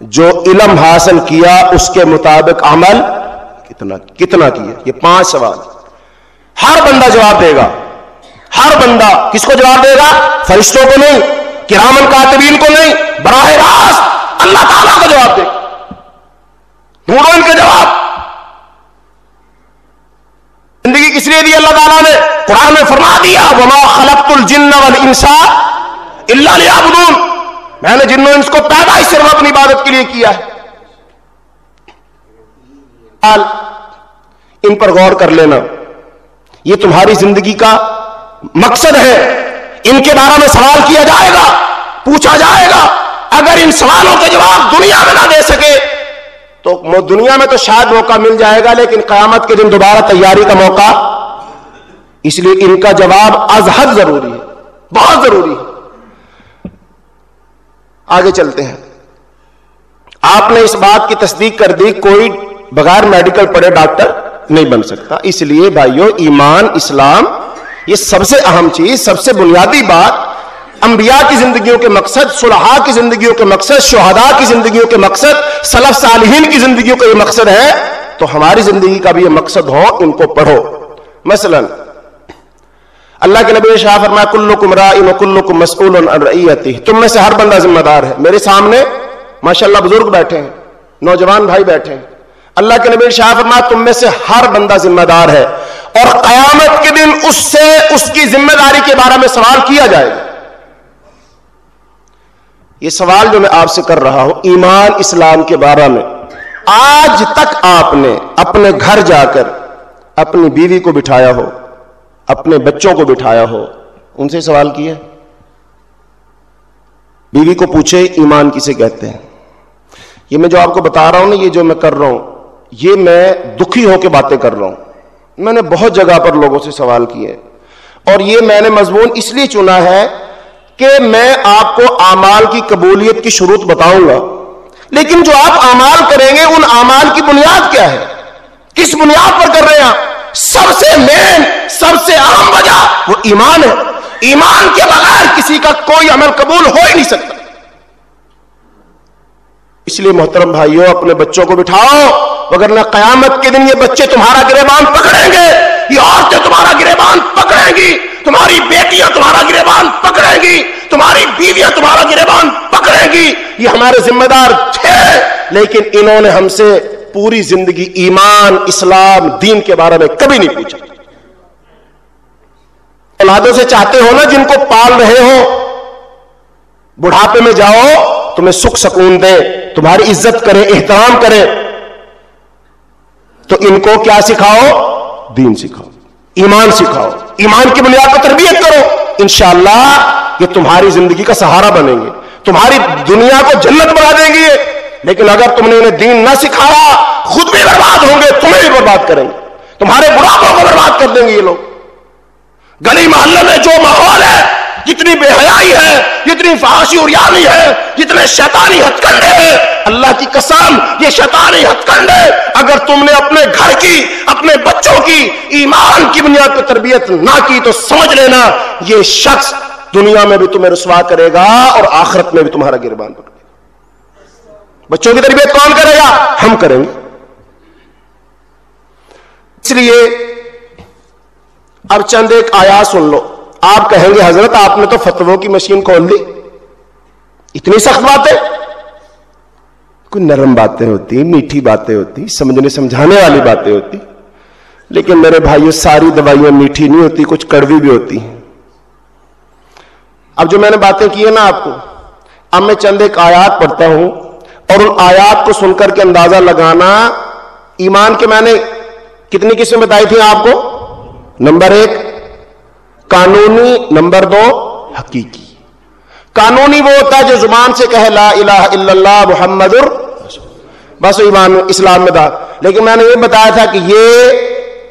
جو علم حاصل کیا، اس کے مطابق عمل کتنا کتنا کیا؟ یہ پانچ سوال۔ ہر بندہ جواب دے گا۔ ہر بندہ کس کو جواب دے گا؟ فرشتوں کو نہیں، کرامن کاتبین کو نہیں، براہ راست اللہ تعالیٰ کو جواب دے۔ ڈھونڈو ان کے جواب۔ زندگی کس لیے دی اللہ تعالیٰ نے؟ قرآن میں فرما دیا، وما خلقت الجن والانسا الا لیعبدون میں نے جنوں انس کو پیدا ہی صرف اپنی عبادت کے لیے کیا ہے۔ ان پر غور کر لینا۔ یہ تمہاری زندگی کا مقصد ہے۔ ان کے بارے میں سوال کیا جائے گا، پوچھا جائے گا۔ اگر ان سوالوں کے جواب دنیا میں نہ دے سکے، تو دنیا میں تو شاید موقع مل جائے گا، لیکن قیامت کے دن دوبارہ تیاری کا موقع۔ اس لیے ان کا جواب از حد ضروری ہے، بہت ضروری ہے۔ آگے چلتے ہیں۔ آپ نے اس بات کی تصدیق کر دی، کوئی بغیر میڈیکل پڑھے ڈاکٹر نہیں بن سکتا۔ اس لیے بھائیو، ایمان، اسلام یہ سب سے اہم چیز، سب سے بنیادی بات، انبیاء کی زندگیوں کے مقصد، صلحاء کی زندگیوں کے مقصد، شہداء کی زندگیوں کے مقصد، سلف صالحین کی زندگیوں کا یہ مقصد ہے، تو ہماری زندگی کا بھی یہ مقصد ہو، ان کو پڑھو۔ مثلا، اللہ کے نبی شاہ فرمایا، کلکم رائن و کلکم مسئول عن رعیتی۔ تم میں سے ہر بندہ ذمہ دار ہے۔ میرے سامنے ماشاءاللہ بزرگ بیٹھے ہیں، نوجوان بھائی بیٹھے ہیں۔ اللہ کے نبی شاہ فرمایا، تم میں سے ہر بندہ ذمہ دار ہے۔ اور قیامت کے دن اس سے اس کی ذمہ داری کے بارے میں سوال کیا جائے گا۔ یہ سوال جو میں آپ سے کر رہا ہوں، ایمان اسلام کے بارے میں۔ آج تک آپ نے اپنے گھر جا کر اپنی بیوی کو بٹھایا ہو، اپنے بچوں کو بٹھایا ہو، ان سے سوال کیا۔ بیوی کو پوچھے، ایمان کسے کہتے ہیں؟ یہ میں جو آپ کو بتا رہا ہوں نا، یہ جو میں کر رہا ہوں، یہ میں دکھی ہو کے باتیں کر رہا ہوں۔ میں نے بہت جگہ پر لوگوں سے سوال کیے اور یہ میں نے مضمون اس لیے چنا ہے کہ میں آپ کو امال کی قبولیت کی شروط بتاؤں گا۔ لیکن جو آپ امال کریں گے، ان امال کی بنیاد کیا ہے؟ کس بنیاد پر کر رہے ہیں سب سے مین سب سے اہم وجہ وہ ایمان ہے۔ ایمان کے بغیر کسی کا کوئی عمل قبول ہو ہی نہیں سکتا۔ اس لیے محترم بھائیوں اپنے بچوں کو بٹھاؤ۔ نہ قیامت کے دن یہ بچے تمہارا گریبان پکڑیں گے، یہ عورتیں تمہارا گریبان پکڑیں گی، تمہاری بیٹیاں تمہارا گریبان پکڑیں گی، تمہاری بیویاں تمہارا گریبان پکڑیں گی۔ یہ ہمارے ذمہ دار تھے، لیکن انہوں نے ہم سے پوری زندگی ایمان، اسلام، دین کے بارے میں کبھی نہیں پوچھا۔ اولادوں سے چاہتے ہو نا جن کو پال رہے ہو، بڑھاپے میں جاؤ، تمہیں سکھ سکون دے تمہاری عزت کرے احترام کرے تو ان کو کیا سکھاؤ؟ دین سکھاؤ۔ ایمان سکھاؤ۔ ایمان کی بنیاد پر تربیت کرو۔ انشاءاللہ یہ تمہاری زندگی کا سہارا بنیں گے۔ تمہاری دنیا کو جنت بنا دیں گے۔ لیکن اگر تم نے انہیں دین نہ سکھایا، خود بھی برباد ہوں گے، تمہیں بھی برباد کریں گے۔ تمہارے بڑھاپوں کو برباد کر دیں گے یہ لوگ۔ گلی محلے میں جو ماحول ہے جتنی بے حیائی ہے، جتنی فحاشی اور یعنی ہے، جتنے شیطانی ہتھ کنڈے ہیں۔ اللہ کی قسم، یہ شیطانی ہتھ کنڈے۔ اگر تم نے اپنے گھر کی، اپنے بچوں کی ایمان کی بنیاد پہ تربیت نہ کی تو سمجھ لینا، یہ شخص دنیا میں بھی تمہیں رسوا کرے گا اور آخرت میں بھی تمہارا گربان پکڑے گا۔ بچوں کی تربیت کون کرے گا؟ ہم کریں گے۔ اس لیے اب چند ایک آیا سن لو۔ آپ کہیں گے، حضرت، آپ نے تو فتووں کی مشین کھول دی اتنی سخت باتیں کوئی نرم باتیں ہوتی، میٹھی باتیں ہوتی، سمجھنے، سمجھانے والی باتیں ہوتی۔ لیکن میرے بھائیوں ساری دوائیاں میٹھی نہیں ہوتی، کچھ کڑوی بھی ہوتی ہیں۔ اب جو میں نے باتیں کی ہیں نا آپ کو، اب میں چند ایک آیات پڑھتا ہوں اور ان آیات کو سن کر کے اندازہ لگانا، ایمان کے میں نے کتنی قسمیں بتائی تھی آپ کو؟ نمبر ایک قانونی نمبر دو، حقیقی۔ قانونی وہ ہوتا ہے جو زبان سے کہے لا الہ الا اللہ محمد بس ایمان اسلام میں تھا۔ لیکن میں نے یہ بتایا تھا کہ یہ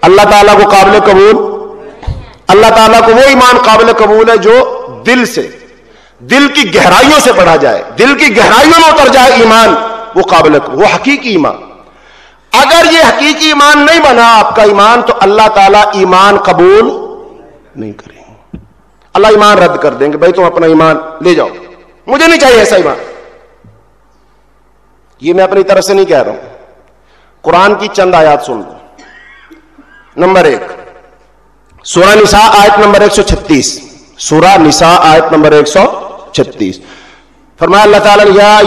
اللہ تعالیٰ کو قابل قبول، اللہ تعالیٰ کو وہ ایمان قابل قبول ہے جو دل سے، دل کی گہرائیوں سے پڑھا جائے۔ دل کی گہرائیوں میں اتر جائے ایمان، وہ قابل قبول، وہ حقیقی ایمان۔ اگر یہ حقیقی ایمان نہیں بنا آپ کا ایمان، تو اللہ تعالیٰ ایمان قبول نہیں کریں اللہ ایمان رد کر دیں گے، بھائی تم اپنا ایمان لے جاؤ۔ مجھے نہیں چاہیے ایسا ایمان۔ یہ میں اپنی طرف سے نہیں کہہ رہا ہوں۔ قرآن کی چند آیات سن لو۔ نمبر ایک، سورہ نساء آیت نمبر ایک سو چھتیس۔ سورہ نساء آیت نمبر ایک سو چھتیس۔ فرمایا اللہ تعالیٰ یا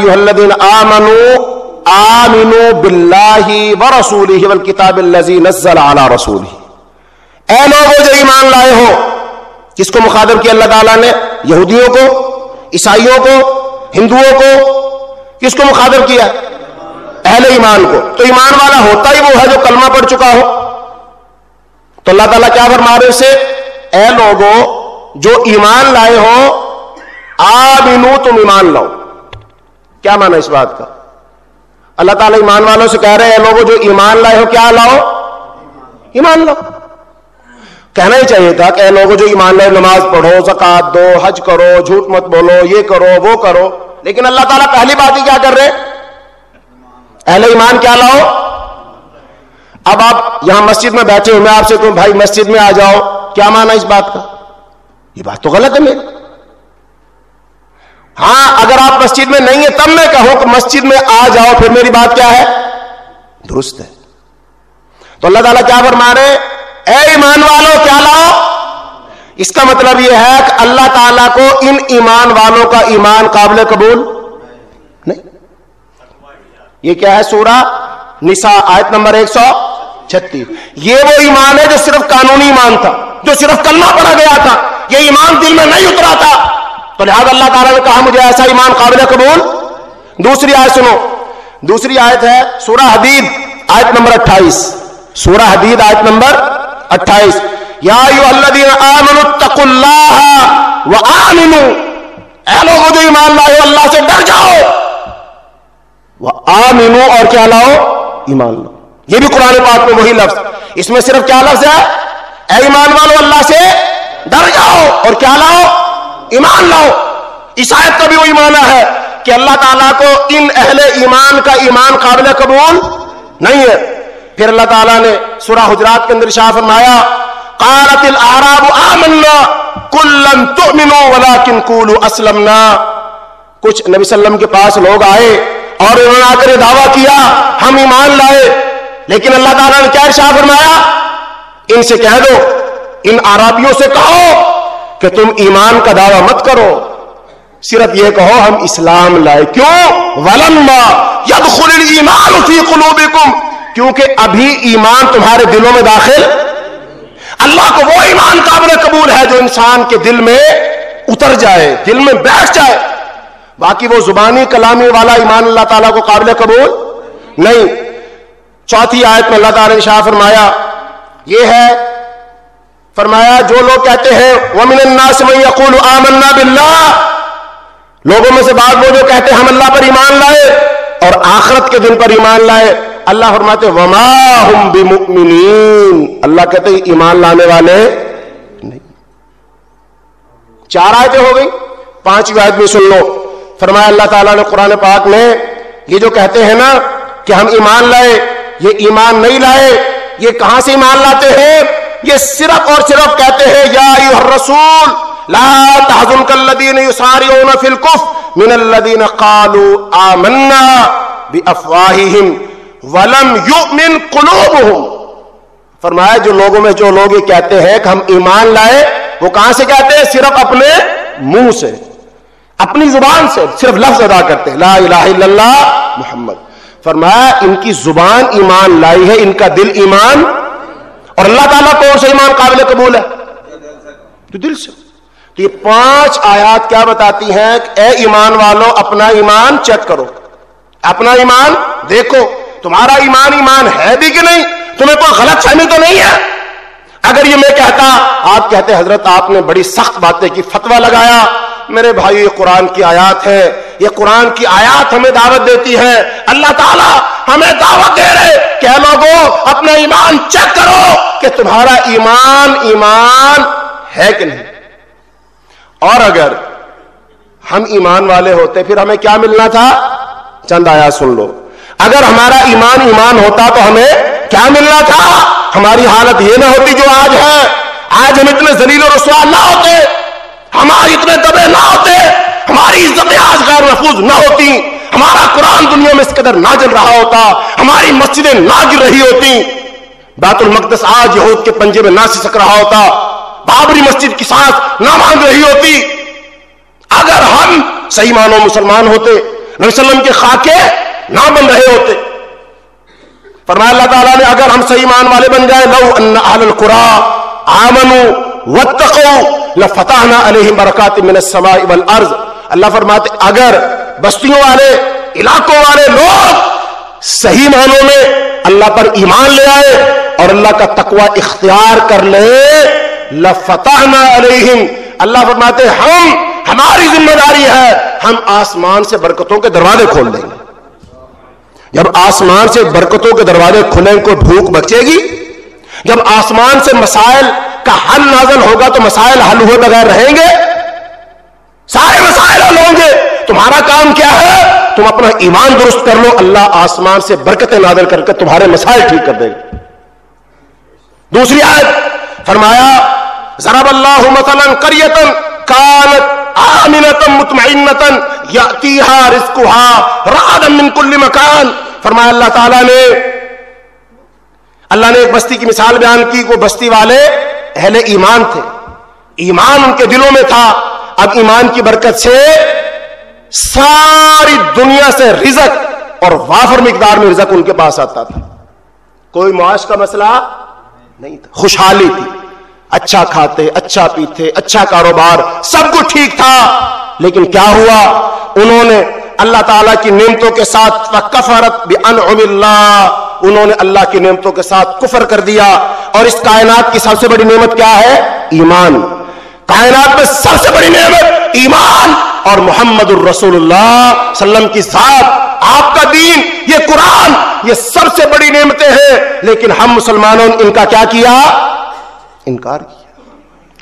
آمنو آمنو باللہ ورسولہ والکتاب اللذی نزل علی رسولہ۔ اے لوگوں جو ایمان لائے ہو کس کو مخاطب کیا اللہ تعالیٰ نے؟ یہودیوں کو، عیسائیوں کو، ہندوؤں کو؟ کس کو مخاطب کیا؟ اہل ایمان کو۔ تو ایمان والا ہوتا ہی وہ ہے جو کلمہ پڑھ چکا ہو۔ تو اللہ تعالیٰ کیا فرما رہے سے اے لوگوں جو ایمان لائے ہو آمینو تم ایمان لاؤ۔ کیا مانا اس بات کا؟ اللہ تعالیٰ ایمان والوں سے کہہ رہے ہیں لوگوں جو ایمان لائے ہو، کیا لاؤ؟ ایمان لاؤ۔ کہنا ہی چاہیے تھا کہ لوگوں جو ایمان لائے، نماز پڑھو، زکات دو، حج کرو، جھوٹ مت بولو، یہ کرو، وہ کرو۔ لیکن اللہ تعالیٰ پہلی بات ہی کیا کر رہے؟ اہل ایمان کیا لاؤ؟ اب آپ یہاں مسجد میں بیٹھے ہو میں آپ سے کہوں، بھائی مسجد میں آ جاؤ۔ کیا مانا اس بات کا؟ یہ بات تو غلط ہے میری ہاں اگر آپ مسجد میں نہیں ہے تب میں کہوں کہ مسجد میں آ جاؤ، پھر میری بات کیا ہے؟ درست ہے۔ تو اللہ تعالیٰ کیا فرما رہے اے ایمان والوں کیا لاؤ؟ اس کا مطلب یہ ہے کہ اللہ تعالیٰ کو ان ایمان والوں کا ایمان قابل قبول نہیں۔ یہ کیا ہے سورہ نسا آیت نمبر ایک سو چھتیس۔ یہ وہ ایمان ہے جو صرف قانونی ایمان تھا، جو صرف کلمہ پڑا گیا تھا۔ یہ ایمان دل میں نہیں اترا تھا۔ تو لہٰذا اللہ تعالیٰ نے کہا، مجھے ایسا ایمان قابل قبول۔ دوسری آیت سنو۔ دوسری آیت ہے سورہ حدید، آیت نمبر اٹھائیس۔ سورہ حدید، آیت نمبر اٹھائیس۔ یا اتقوا اللہ وآمنوا۔ اے لوگوں جو ایمان لائے اللہ سے ڈر جاؤ۔ وآمنوا اور کیا لاؤ؟ ایمان لاؤ۔ یہ بھی قرآن پاک میں وہی لفظ۔ اس میں صرف کیا لفظ ہے؟ اے ایمان والو، اللہ سے ڈر جاؤ۔ اور کیا لاؤ؟ ایمان لاؤ۔ عیسائیت کا بھی وہی معنی ہے کہ اللہ تعالیٰ کو ان اہل ایمان کا ایمان قابل قبول نہیں ہے۔ پھر اللہ تعالیٰ نے سورہ حجرات کے اندر شاہ فرمایا، قالت الاعراب آمنا کلن تؤمنوا ولكن قولوا اسلمنا۔ کچھ نبی صلی اللہ علیہ وسلم کے پاس لوگ آئے اور انہوں نے آ کر دعویٰ کیا، ہم ایمان لائے۔ لیکن اللہ تعالیٰ نے کیا شاہ فرمایا؟ ان سے کہہ دو، ان عرابیوں سے کہو کہ تم ایمان کا دعویٰ مت کرو۔ صرف یہ کہو، ہم اسلام لائے۔ کیوں؟ ولما يدخل الايمان في قلوبكم کیونکہ ابھی ایمان تمہارے دلوں میں داخل اللہ کو وہ ایمان قابل قبول ہے جو انسان کے دل میں اتر جائے، دل میں بیٹھ جائے۔ باقی وہ زبانی کلامی والا ایمان اللہ تعالیٰ کو قابل قبول نہیں۔ چوتھی آیت میں اللہ تعالیٰ نے شاہ فرمایا، یہ ہے، فرمایا، جو لوگ کہتے ہیں، وَمِنَ النَّاسِ مَنْ يَقُولُ آمَنَّا بِاللَّهِ۔ لوگوں میں سے بعض وہ جو کہتے ہیں، ہم اللہ پر ایمان لائے اور آخرت کے دن پر ایمان لائے۔ اللہ فرماتے وما ہم بمؤمنین اللہ کہتے ہیں، ایمان لانے والے نہیں۔ چار آیتیں ہو گئی پانچویں آیت بھی سن لو۔ فرمایا اللہ تعالیٰ نے قرآن پاک میں یہ جو کہتے ہیں نا کہ ہم ایمان لائے، یہ ایمان نہیں لائے، یہ کہاں سے ایمان لاتے ہیں؟ یہ صرف اور صرف کہتے ہیں، یا ایوہ الرسول، لا تحزن کالذین یسارعون فی الکف من الذین قالوا آمنا بافواہہم۔ ولم یؤمن قلوبہم فرمایا، جو لوگوں میں جو لوگ یہ کہتے ہیں کہ ہم ایمان لائے، وہ کہاں سے کہتے ہیں؟ صرف اپنے منہ سے۔ اپنی زبان سے، صرف لفظ ادا کرتے ہیں۔ لا الہ الا اللہ محمد۔ فرمایا، ان کی زبان ایمان لائی ہے، ان کا دل ایمان۔ اور اللہ تعالیٰ کون سا ایمان قابل قبول ہے؟ تو دل سے۔ تو یہ پانچ آیات کیا بتاتی ہیں کہ اے ایمان والو، اپنا ایمان چیک کرو۔ اپنا ایمان دیکھو۔ تمہارا ایمان ایمان ہے بھی کہ نہیں؟ تمہیں کوئی غلط فہمی تو نہیں ہے؟ اگر یہ میں کہتا، آپ کہتے، حضرت، آپ نے بڑی سخت باتیں کی فتوا لگایا، میرے بھائی یہ قرآن کی آیات ہے، یہ قرآن کی آیات ہمیں دعوت دیتی ہے۔ اللہ تعالیٰ ہمیں دعوت دے رہے کہ لوگوں اپنا ایمان چیک کرو کہ تمہارا ایمان ایمان ہے کہ نہیں۔ اور اگر ہم ایمان والے ہوتے، پھر ہمیں کیا ملنا تھا؟ چند آیا سن لو۔ اگر ہمارا ایمان ایمان ہوتا تو ہمیں کیا ملنا تھا؟ ہماری حالت یہ نہ ہوتی جو آج ہے۔ آج ہم اتنے زلیل و رسوا نہ ہوتے ہمارے اتنے دبے نہ ہوتے، ہماری عزتیں آج غیر محفوظ نہ ہوتی۔ ہمارا قرآن دنیا میں اس قدر نہ جل رہا ہوتا، ہماری مسجدیں نہ گر رہی ہوتی۔ بات المقدس آج یہود کے پنجے میں نہ سسک رہا ہوتا، بابری مسجد کی سانس نہ مانگ رہی ہوتی۔ اگر ہم صحیح مانو مسلمان ہوتے، نبی صلی اللہ علیہ وسلم کے خاکے نہ بن رہے ہوتے۔ فرمایا اللہ تعالیٰ نے اگر ہم صحیح مان والے بن جائیں، لو ان اہل القرا آمنوا واتقوا لفتحنا علیہم برکات من السماء والارض۔ اللہ فرماتے، اگر بستیوں والے، علاقوں والے لوگ صحیح معنوں میں اللہ پر ایمان لے آئے اور اللہ کا تقوی اختیار کر لے، لفتحنا علیہم۔ اللہ فرماتے، ہم، ہماری ذمہ داری ہے، ہم آسمان سے برکتوں کے دروازے کھول دیں گے۔ جب آسمان سے برکتوں کے دروازے کھلیں کو بھوک بچے گی۔ جب آسمان سے مسائل کا حل نازل ہوگا تو مسائل حل ہوئے بغیر رہیں گے۔ سارے مسائل حل ہوں گے۔ تمہارا کام کیا ہے؟ تم اپنا ایمان درست کر لو۔ اللہ آسمان سے برکتیں نازل کر کے تمہارے مسائل ٹھیک کر دے گا۔ دوسری آیت فرمایا، ضرب اللہ مثلا کریتن کانت آمنتن مطمئنتن یاتیہا رزقہا رعدا من کل مکان۔ فرمایا اللہ تعالیٰ نے، اللہ نے ایک بستی کی مثال بیان کی وہ بستی والے اہل ایمان تھے۔ ایمان ان کے دلوں میں تھا۔ اب ایمان کی برکت سے ساری دنیا سے رزق اور وافر مقدار میں رزق ان کے پاس آتا تھا۔ کوئی معاش کا مسئلہ نہیں تھا، خوشحالی تھی۔ اچھا کھاتے اچھا پیتے اچھا کاروبار، سب کچھ ٹھیک تھا۔ لیکن کیا ہوا؟ انہوں نے اللہ تعالیٰ کی نعمتوں کے ساتھ کفرت اللہ انہوں نے اللہ کی نعمتوں کے ساتھ کفر کر دیا۔ اور اس کائنات کی سب سے بڑی نعمت کیا ہے؟ ایمان۔ کائنات میں سب سے بڑی نعمت ایمان۔ اور محمد الرسول اللہ وسلم کی ذات، آپ کا دین، یہ قرآن، یہ سب سے بڑی نعمتیں ہیں۔ لیکن ہم مسلمانوں نے ان کا کیا کیا؟ انکار کیا۔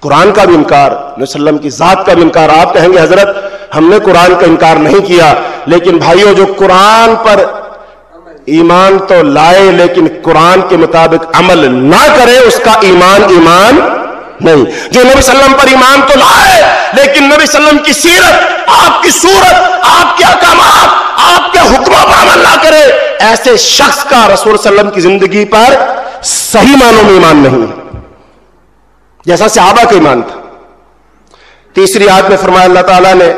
قرآن کا بھی انکار وسلم کی ذات کا بھی انکار۔ آپ کہیں گے، حضرت، ہم نے قرآن کا انکار نہیں کیا، لیکن بھائیوں جو قرآن پر ایمان تو لائے، لیکن قرآن کے مطابق عمل نہ کرے، اس کا ایمان ایمان نہیں۔ جو نبی وسلم پر ایمان تو لائے، لیکن نبی وسلم کی سیرت، آپ کی صورت، آپ کے احکامات، آپ کے حکموں پر عمل نہ کرے، ایسے شخص کا رسول وسلم کی زندگی پر صحیح معنوں میں ایمان نہیں۔ جیسا صحابہ کا ایمان تھا۔ تیسری آیت میں فرمایا اللہ تعالیٰ نے،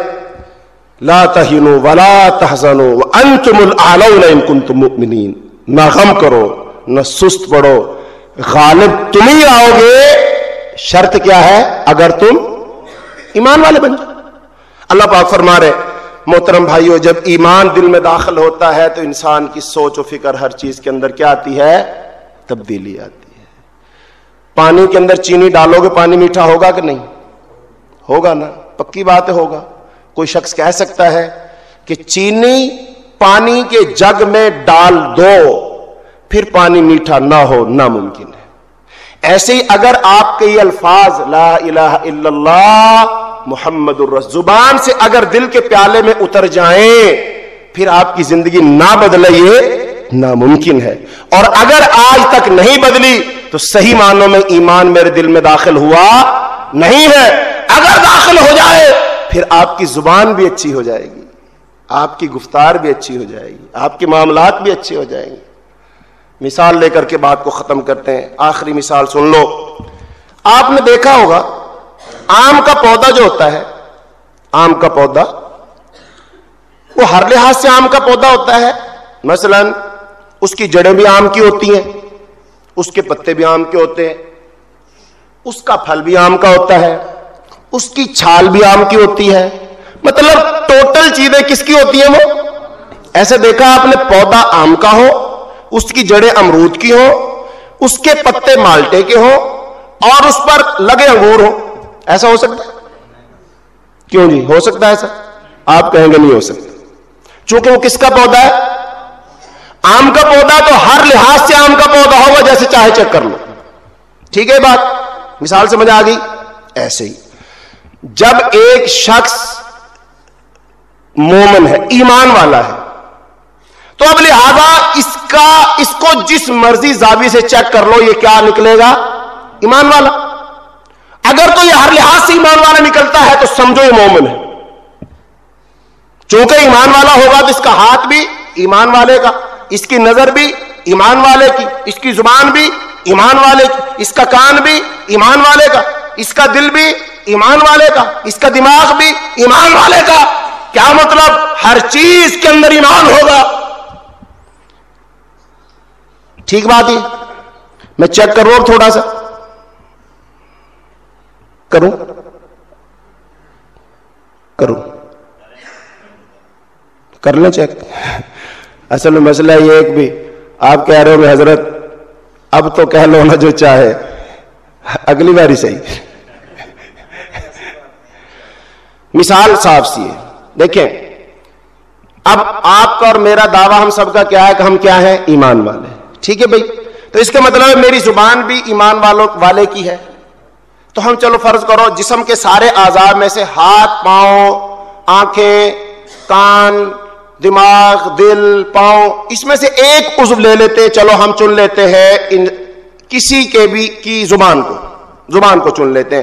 لا تہینو ولا تحزنو وانتم الاعلون ان کنتم مؤمنین۔ نہ غم کرو، نہ سست پڑو۔ غالب تم ہی آؤ گے۔ شرط کیا ہے؟ اگر تم ایمان والے بن جاؤ۔ اللہ پاک فرما رہے، محترم بھائیو، جب ایمان دل میں داخل ہوتا ہے تو انسان کی سوچ و فکر ہر چیز کے اندر کیا آتی ہے؟ تبدیلی آتی ہے۔ پانی کے اندر چینی ڈالو گے، پانی میٹھا ہوگا کہ نہیں؟ ہوگا نا، پکی بات ہوگا۔ کوئی شخص کہہ سکتا ہے کہ چینی پانی کے جگ میں ڈال دو، پھر پانی میٹھا نہ ہو، ناممکن ہے۔ ایسے ہی اگر آپ کے یہ الفاظ، لا الہ الا اللہ، محمد الرس، زبان سے اگر دل کے پیالے میں اتر جائیں، پھر آپ کی زندگی نہ بدلے یہ ناممکن ہے۔ اور اگر آج تک نہیں بدلی تو صحیح معنوں میں ایمان میرے دل میں داخل ہوا نہیں ہے۔ اگر داخل ہو جائے، پھر آپ کی زبان بھی اچھی ہو جائے گی۔ آپ کی گفتار بھی اچھی ہو جائے گی۔ آپ کے معاملات بھی اچھے ہو جائیں گے۔ مثال لے کر کے بات کو ختم کرتے ہیں۔ آخری مثال سن لو۔ آپ نے دیکھا ہوگا، آم کا پودا جو ہوتا ہے، آم کا پودا، وہ ہر لحاظ سے آم کا پودا ہوتا ہے۔ مثلا، اس کی جڑیں بھی آم کی ہوتی ہیں۔ اس کے پتے بھی آم کے ہوتے ہیں، اس کا پھل بھی آم کا ہوتا ہے، اس کی چھال بھی آم کی ہوتی ہے۔ مطلب ٹوٹل چیزیں کس کی ہوتی ہیں وہ؟ ایسے دیکھا آپ نے پودا آم کا ہو، اس کی جڑیں امرود کی ہو اس کے پتے مالٹے کے ہوں، اور اس پر لگے انگور ہو ایسا ہو سکتا ہے؟ کیوں جی؟ ہو سکتا ہے ایسا؟ آپ کہیں گے نہیں ہو سکتا۔ چونکہ وہ کس کا پودا ہے؟ آم کا پودا تو ہر لحاظ سے آم کا پودا ہوگا، جیسے چاہے چیک کر لو۔ ٹھیک ہے بات مثال سمجھ آ گئی؟ ایسے ہی۔ جب ایک شخص مومن ہے، ایمان والا ہے، تو اب لہذا اس کا، اس کو جس مرضی زاوی سے چیک کر لو، یہ کیا نکلے گا؟ ایمان والا۔ اگر تو یہ ہر لحاظ سے ایمان والا نکلتا ہے، تو سمجھو یہ مومن ہے۔ چونکہ ایمان والا ہوگا تو اس کا ہاتھ بھی ایمان والے کا۔ اس کی نظر بھی ایمان والے کی، اس کی زبان بھی ایمان والے کی، اس کا کان بھی ایمان والے کا، اس کا دل بھی ایمان والے کا، اس کا دماغ بھی ایمان والے کا۔ کیا مطلب؟ ہر چیز کے اندر ایمان ہوگا۔ ٹھیک بات ہی میں چیک کروں تھوڑا سا۔ کروں۔ کروں۔ کر لیں چیک۔ اصل میں مسئلہ یہ ایک بھی آپ کہہ رہے ہو حضرت، اب تو کہہ لو نا جو چاہے۔ اگلی باری صحیح۔ مثال صاف سی ہے۔ دیکھیں، اب آپ کا اور میرا دعویٰ ہم سب کا کیا ہے کہ ہم کیا ہیں؟ ایمان والے۔ ٹھیک ہے بھائی؟ تو اس کا مطلب ہے میری زبان بھی ایمان والوں، والے کی ہے۔ تو ہم چلو فرض کرو، جسم کے سارے آزاد میں سے ہاتھ، پاؤں، آنکھیں، کان دماغ، دل، پاؤں، اس میں سے ایک عزو لے لیتے، چلو ہم چن لیتے ہیں، ان کسی کے بھی، کی زبان کو زبان کو چن لیتے ہیں۔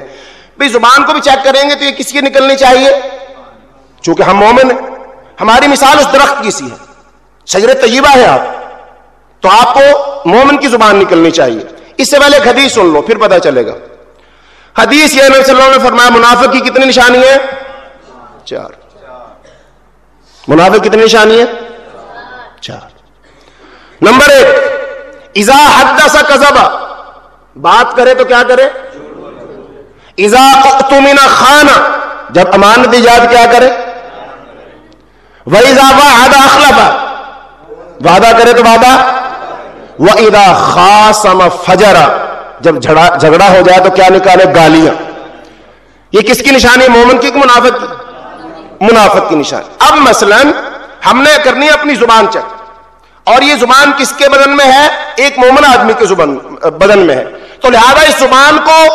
بھائی زبان کو بھی چیک کریں گے تو یہ کس کی نکلنی چاہیے؟ چونکہ ہم مومن ہیں، ہماری مثال اس درخت کی سی ہے۔ شجر طیبہ ہے آپ، تو آپ کو مومن کی زبان نکلنی چاہیے۔ اس سے پہلے ایک حدیث سن لو، پھر پتا چلے گا۔ حدیث یہ نبی صلی اللہ نے فرمایا، منافق کی کتنی نشانی ہے؟ چار۔ منافق کتنی نشانی ہے چار۔ نمبر ایک ایزا حد سا کزبا بات کرے تو کیا کرے؟ ایزا تمینا خانہ جب امانت ایجاد کیا کرے؟ وہ وہی وعدہ اخلفا وعدہ کرے تو وعدہ؟ وہ ادا خاص فجرا جب جھگڑا ہو جائے تو کیا نکالے؟ گالیاں۔ یہ کس کی نشانی مومن کی منافق کی؟ منافق کی نشانی۔ اب مثلا ہم نے کرنی ہے اپنی زبان چیک اور یہ زبان کس کے بدن میں ہے؟ ایک مومن آدمی کے زبان بدن میں ہے۔ تو لہذا اس زبان کو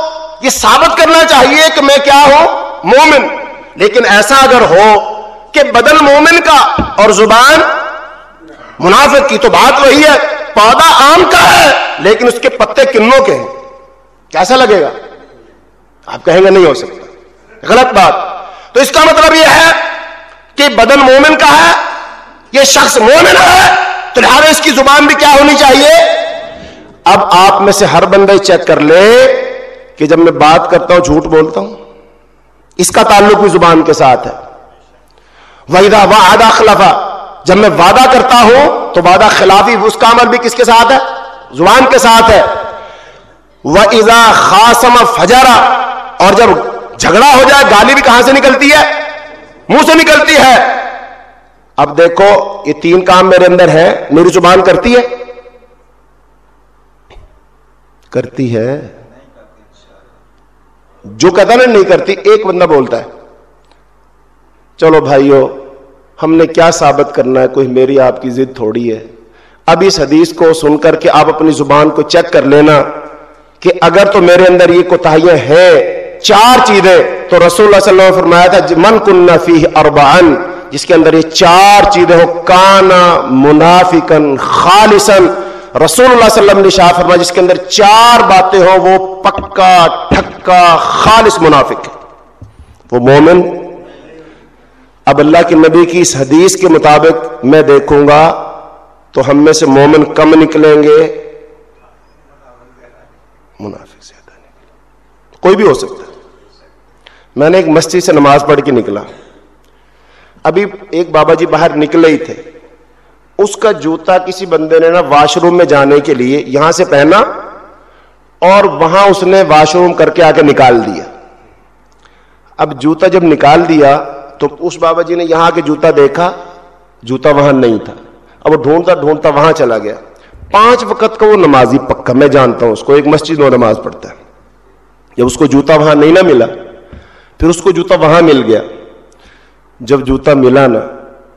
یہ ثابت کرنا چاہیے کہ میں کیا ہوں؟ مومن۔ لیکن ایسا اگر ہو کہ بدن مومن کا اور زبان منافق کی تو بات وہی ہے، پودا آم کا ہے، لیکن اس کے پتے کنوں کے ہیں۔ کیسا لگے گا؟ آپ کہیں گے نہیں ہو سکتا۔ غلط بات۔ تو اس کا مطلب یہ ہے کہ بدن مومن کا ہے، یہ شخص مومن ہے، تو لہٰذا اس کی زبان بھی کیا ہونی چاہیے؟ اب آپ میں سے ہر بندے چیک کر لے کہ جب میں بات کرتا ہوں، جھوٹ بولتا ہوں، اس کا تعلق بھی زبان کے ساتھ ہے۔ وحیدہ وعدہ خلافا جب میں وعدہ کرتا ہوں، تو وعدہ خلافی اس کا عمل بھی کس کے ساتھ ہے؟ زبان کے ساتھ ہے۔ وہ خاصم فجارا اور جب جھگڑا ہو جائے، گالی بھی کہاں سے نکلتی ہے؟ منہ سے نکلتی ہے۔ اب دیکھو، یہ تین کام میرے اندر ہے میری زبان کرتی ہے؟ کرتی ہے۔ جو کہتا نا، نہیں کرتی، ایک بندہ بولتا ہے۔ چلو بھائیو، ہم نے کیا ثابت کرنا ہے؟ کوئی میری آپ کی ضد تھوڑی ہے۔ اب اس حدیث کو سن کر کے آپ اپنی زبان کو چیک کر لینا کہ اگر تو میرے اندر یہ کوتاہیاں ہیں چار چیزیں۔ تو رسول اللہ صلی اللہ علیہ وسلم فرمایا تھا، من کن فی اربعن جس کے اندر یہ چار چیزیں ہو کانا منافقن خالصن رسول اللہ صلی اللہ علیہ وسلم نے شاہ فرمایا، جس کے اندر چار باتیں ہوں، وہ پکا، ٹھکا، خالص منافق ہے وہ مومن، اب اللہ کے نبی کی اس حدیث کے مطابق میں دیکھوں گا، تو ہم میں سے مومن کم نکلیں گے۔ منافق۔ کوئی بھی ہو سکتا ہے۔ میں نے ایک مسجد سے نماز پڑھ کے نکلا۔ ابھی ایک بابا جی باہر نکلے ہی تھے۔ اس کا جوتا کسی بندے نے نا واش روم میں جانے کے لیے یہاں سے پہنا اور وہاں اس نے واش روم کر کے آ کے نکال دیا۔ اب جوتا جب نکال دیا تو اس بابا جی نے یہاں کے جوتا دیکھا۔ جوتا وہاں نہیں تھا۔ اب وہ ڈھونڈتا ڈھونڈتا وہاں چلا گیا۔ پانچ وقت کا وہ نمازی پکا، میں جانتا ہوں اس کو، ایک مسجد میں نماز پڑھتا ہے۔ جب اس کو جوتا وہاں نہیں نہ ملا، پھر اس کو جوتا وہاں مل گیا۔ جب جوتا ملا نا،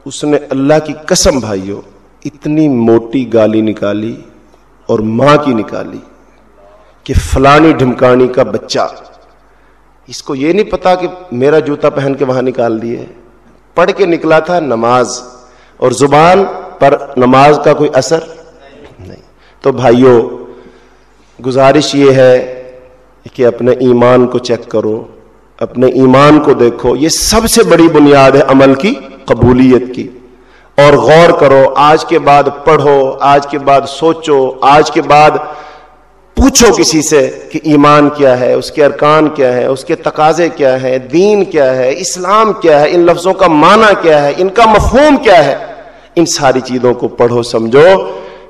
اس نے اللہ کی قسم بھائیو، اتنی موٹی گالی نکالی اور ماں کی نکالی کہ فلانی ڈھمکانی کا بچہ۔ اس کو یہ نہیں پتا کہ میرا جوتا پہن کے وہاں نکال دیے۔ پڑھ کے نکلا تھا نماز، اور زبان پر نماز کا کوئی اثر؟ نہیں۔ تو بھائیوں گزارش یہ ہے کہ اپنے ایمان کو چیک کرو، اپنے ایمان کو دیکھو، یہ سب سے بڑی بنیاد ہے عمل کی، قبولیت کی۔ اور غور کرو، آج کے بعد پڑھو، آج کے بعد سوچو، آج کے بعد پوچھو کسی سے کہ ایمان کیا ہے، اس کے ارکان کیا ہے، اس کے تقاضے کیا ہے دین کیا ہے، اسلام کیا ہے، ان لفظوں کا معنی کیا ہے، ان کا مفہوم کیا ہے۔ ان ساری چیزوں کو پڑھو، سمجھو۔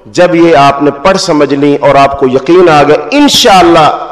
جب یہ آپ نے پڑھ سمجھ لی اور آپ کو یقین آ گیا انشاءاللہ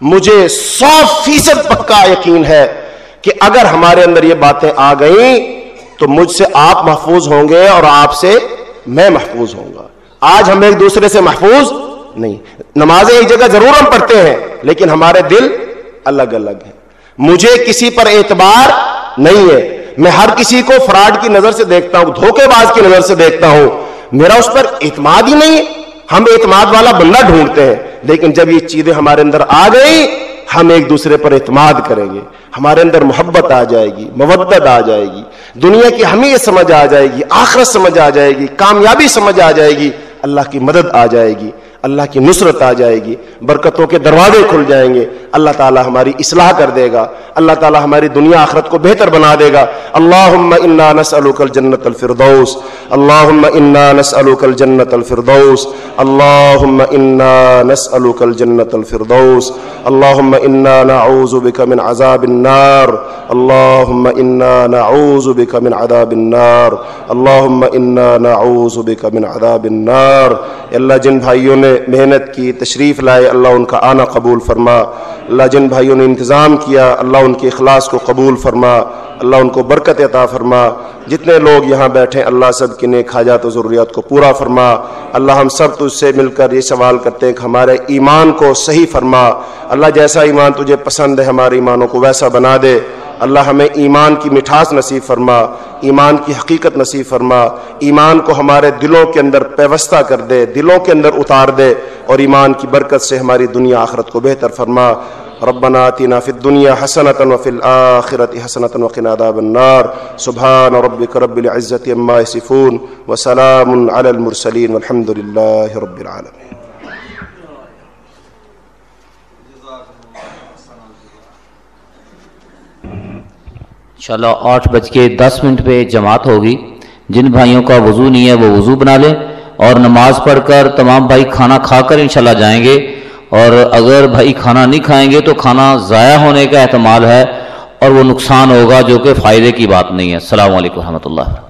مجھے سو فیصد پکا یقین ہے کہ اگر ہمارے اندر یہ باتیں آ گئیں تو مجھ سے آپ محفوظ ہوں گے اور آپ سے میں محفوظ ہوں گا۔ آج ہم ایک دوسرے سے محفوظ نہیں۔ نمازیں ایک جگہ ضرور ہم پڑھتے ہیں، لیکن ہمارے دل الگ الگ ہیں۔ مجھے کسی پر اعتبار نہیں ہے۔ میں ہر کسی کو فراڈ کی نظر سے دیکھتا ہوں، دھوکے باز کی نظر سے دیکھتا ہوں۔ میرا اس پر اعتماد ہی نہیں ہے۔ ہم اعتماد والا بندہ ڈھونڈتے ہیں، لیکن جب یہ چیزیں ہمارے اندر آ گئی ہم ایک دوسرے پر اعتماد کریں گے۔ ہمارے اندر محبت آ جائے گی مبت آ جائے گی۔ دنیا کی ہمیں یہ سمجھ آ جائے گی، آخرت سمجھ آ جائے گی، کامیابی سمجھ آ جائے گی۔ اللہ کی مدد آ جائے گی، اللہ کی نصرت آ جائے گی، برکتوں کے دروازے کھل جائیں گے۔ اللہ تعالی ہماری اصلاح کر دے گا، اللہ تعالی ہماری دنیا آخرت کو بہتر بنا دے گا۔ اللہم انا نسألوک الجنت الفردوس، اللہم انا نسألوک الجنت الفردوس، اللہم انا نسألوک الجنت الفردوس، اللہم انا نعوذ بك من عذاب النار، اللہم انا نعوذ بك من عذاب النار، اللہم انا نعوذ بك من عذاب النار۔ اللہ، جن بھائیوں نے محنت کی، تشریف لائے، اللہ ان کا آنا قبول فرما۔ اللہ جن بھائیوں نے انتظام کیا، اللہ ان کے اخلاص کو قبول فرما، اللہ ان کو برکت عطا فرما۔ جتنے لوگ یہاں بیٹھے، اللہ سب کی نیک حاجات و ضروریات کو پورا فرما۔ اللہ ہم سب تجھ سے مل کر یہ سوال کرتے ہیں کہ ہمارے ایمان کو صحیح فرما۔ اللہ جیسا ایمان تجھے پسند ہے، ہمارے ایمانوں کو ویسا بنا دے۔ اللہ ہمیں ایمان کی مٹھاس نصیب فرما، ایمان کی حقیقت نصیب فرما۔ ایمان کو ہمارے دلوں کے اندر پیوستہ کر دے، دلوں کے اندر اتار دے۔ اور ایمان کی برکت سے ہماری دنیا آخرت کو بہتر فرما۔ ربنا آتنا في الدنيا حسنة وفي الآخرة حسنة وقنا عذاب النار۔ سبحان ربك رب العزة عما يصفون وسلام على المرسلين والحمد لله رب العالمين انشاءاللہ آٹھ بج کے دس منٹ پہ جماعت ہوگی۔ جن بھائیوں کا وضو نہیں ہے وہ وضو بنا لیں۔ اور نماز پڑھ کر تمام بھائی کھانا کھا کر انشاءاللہ جائیں گے۔ اور اگر بھائی کھانا نہیں کھائیں گے تو کھانا ضائع ہونے کا احتمال ہے اور وہ نقصان ہوگا جو کہ فائدے کی بات نہیں ہے۔ السلام علیکم رحمۃ اللہ۔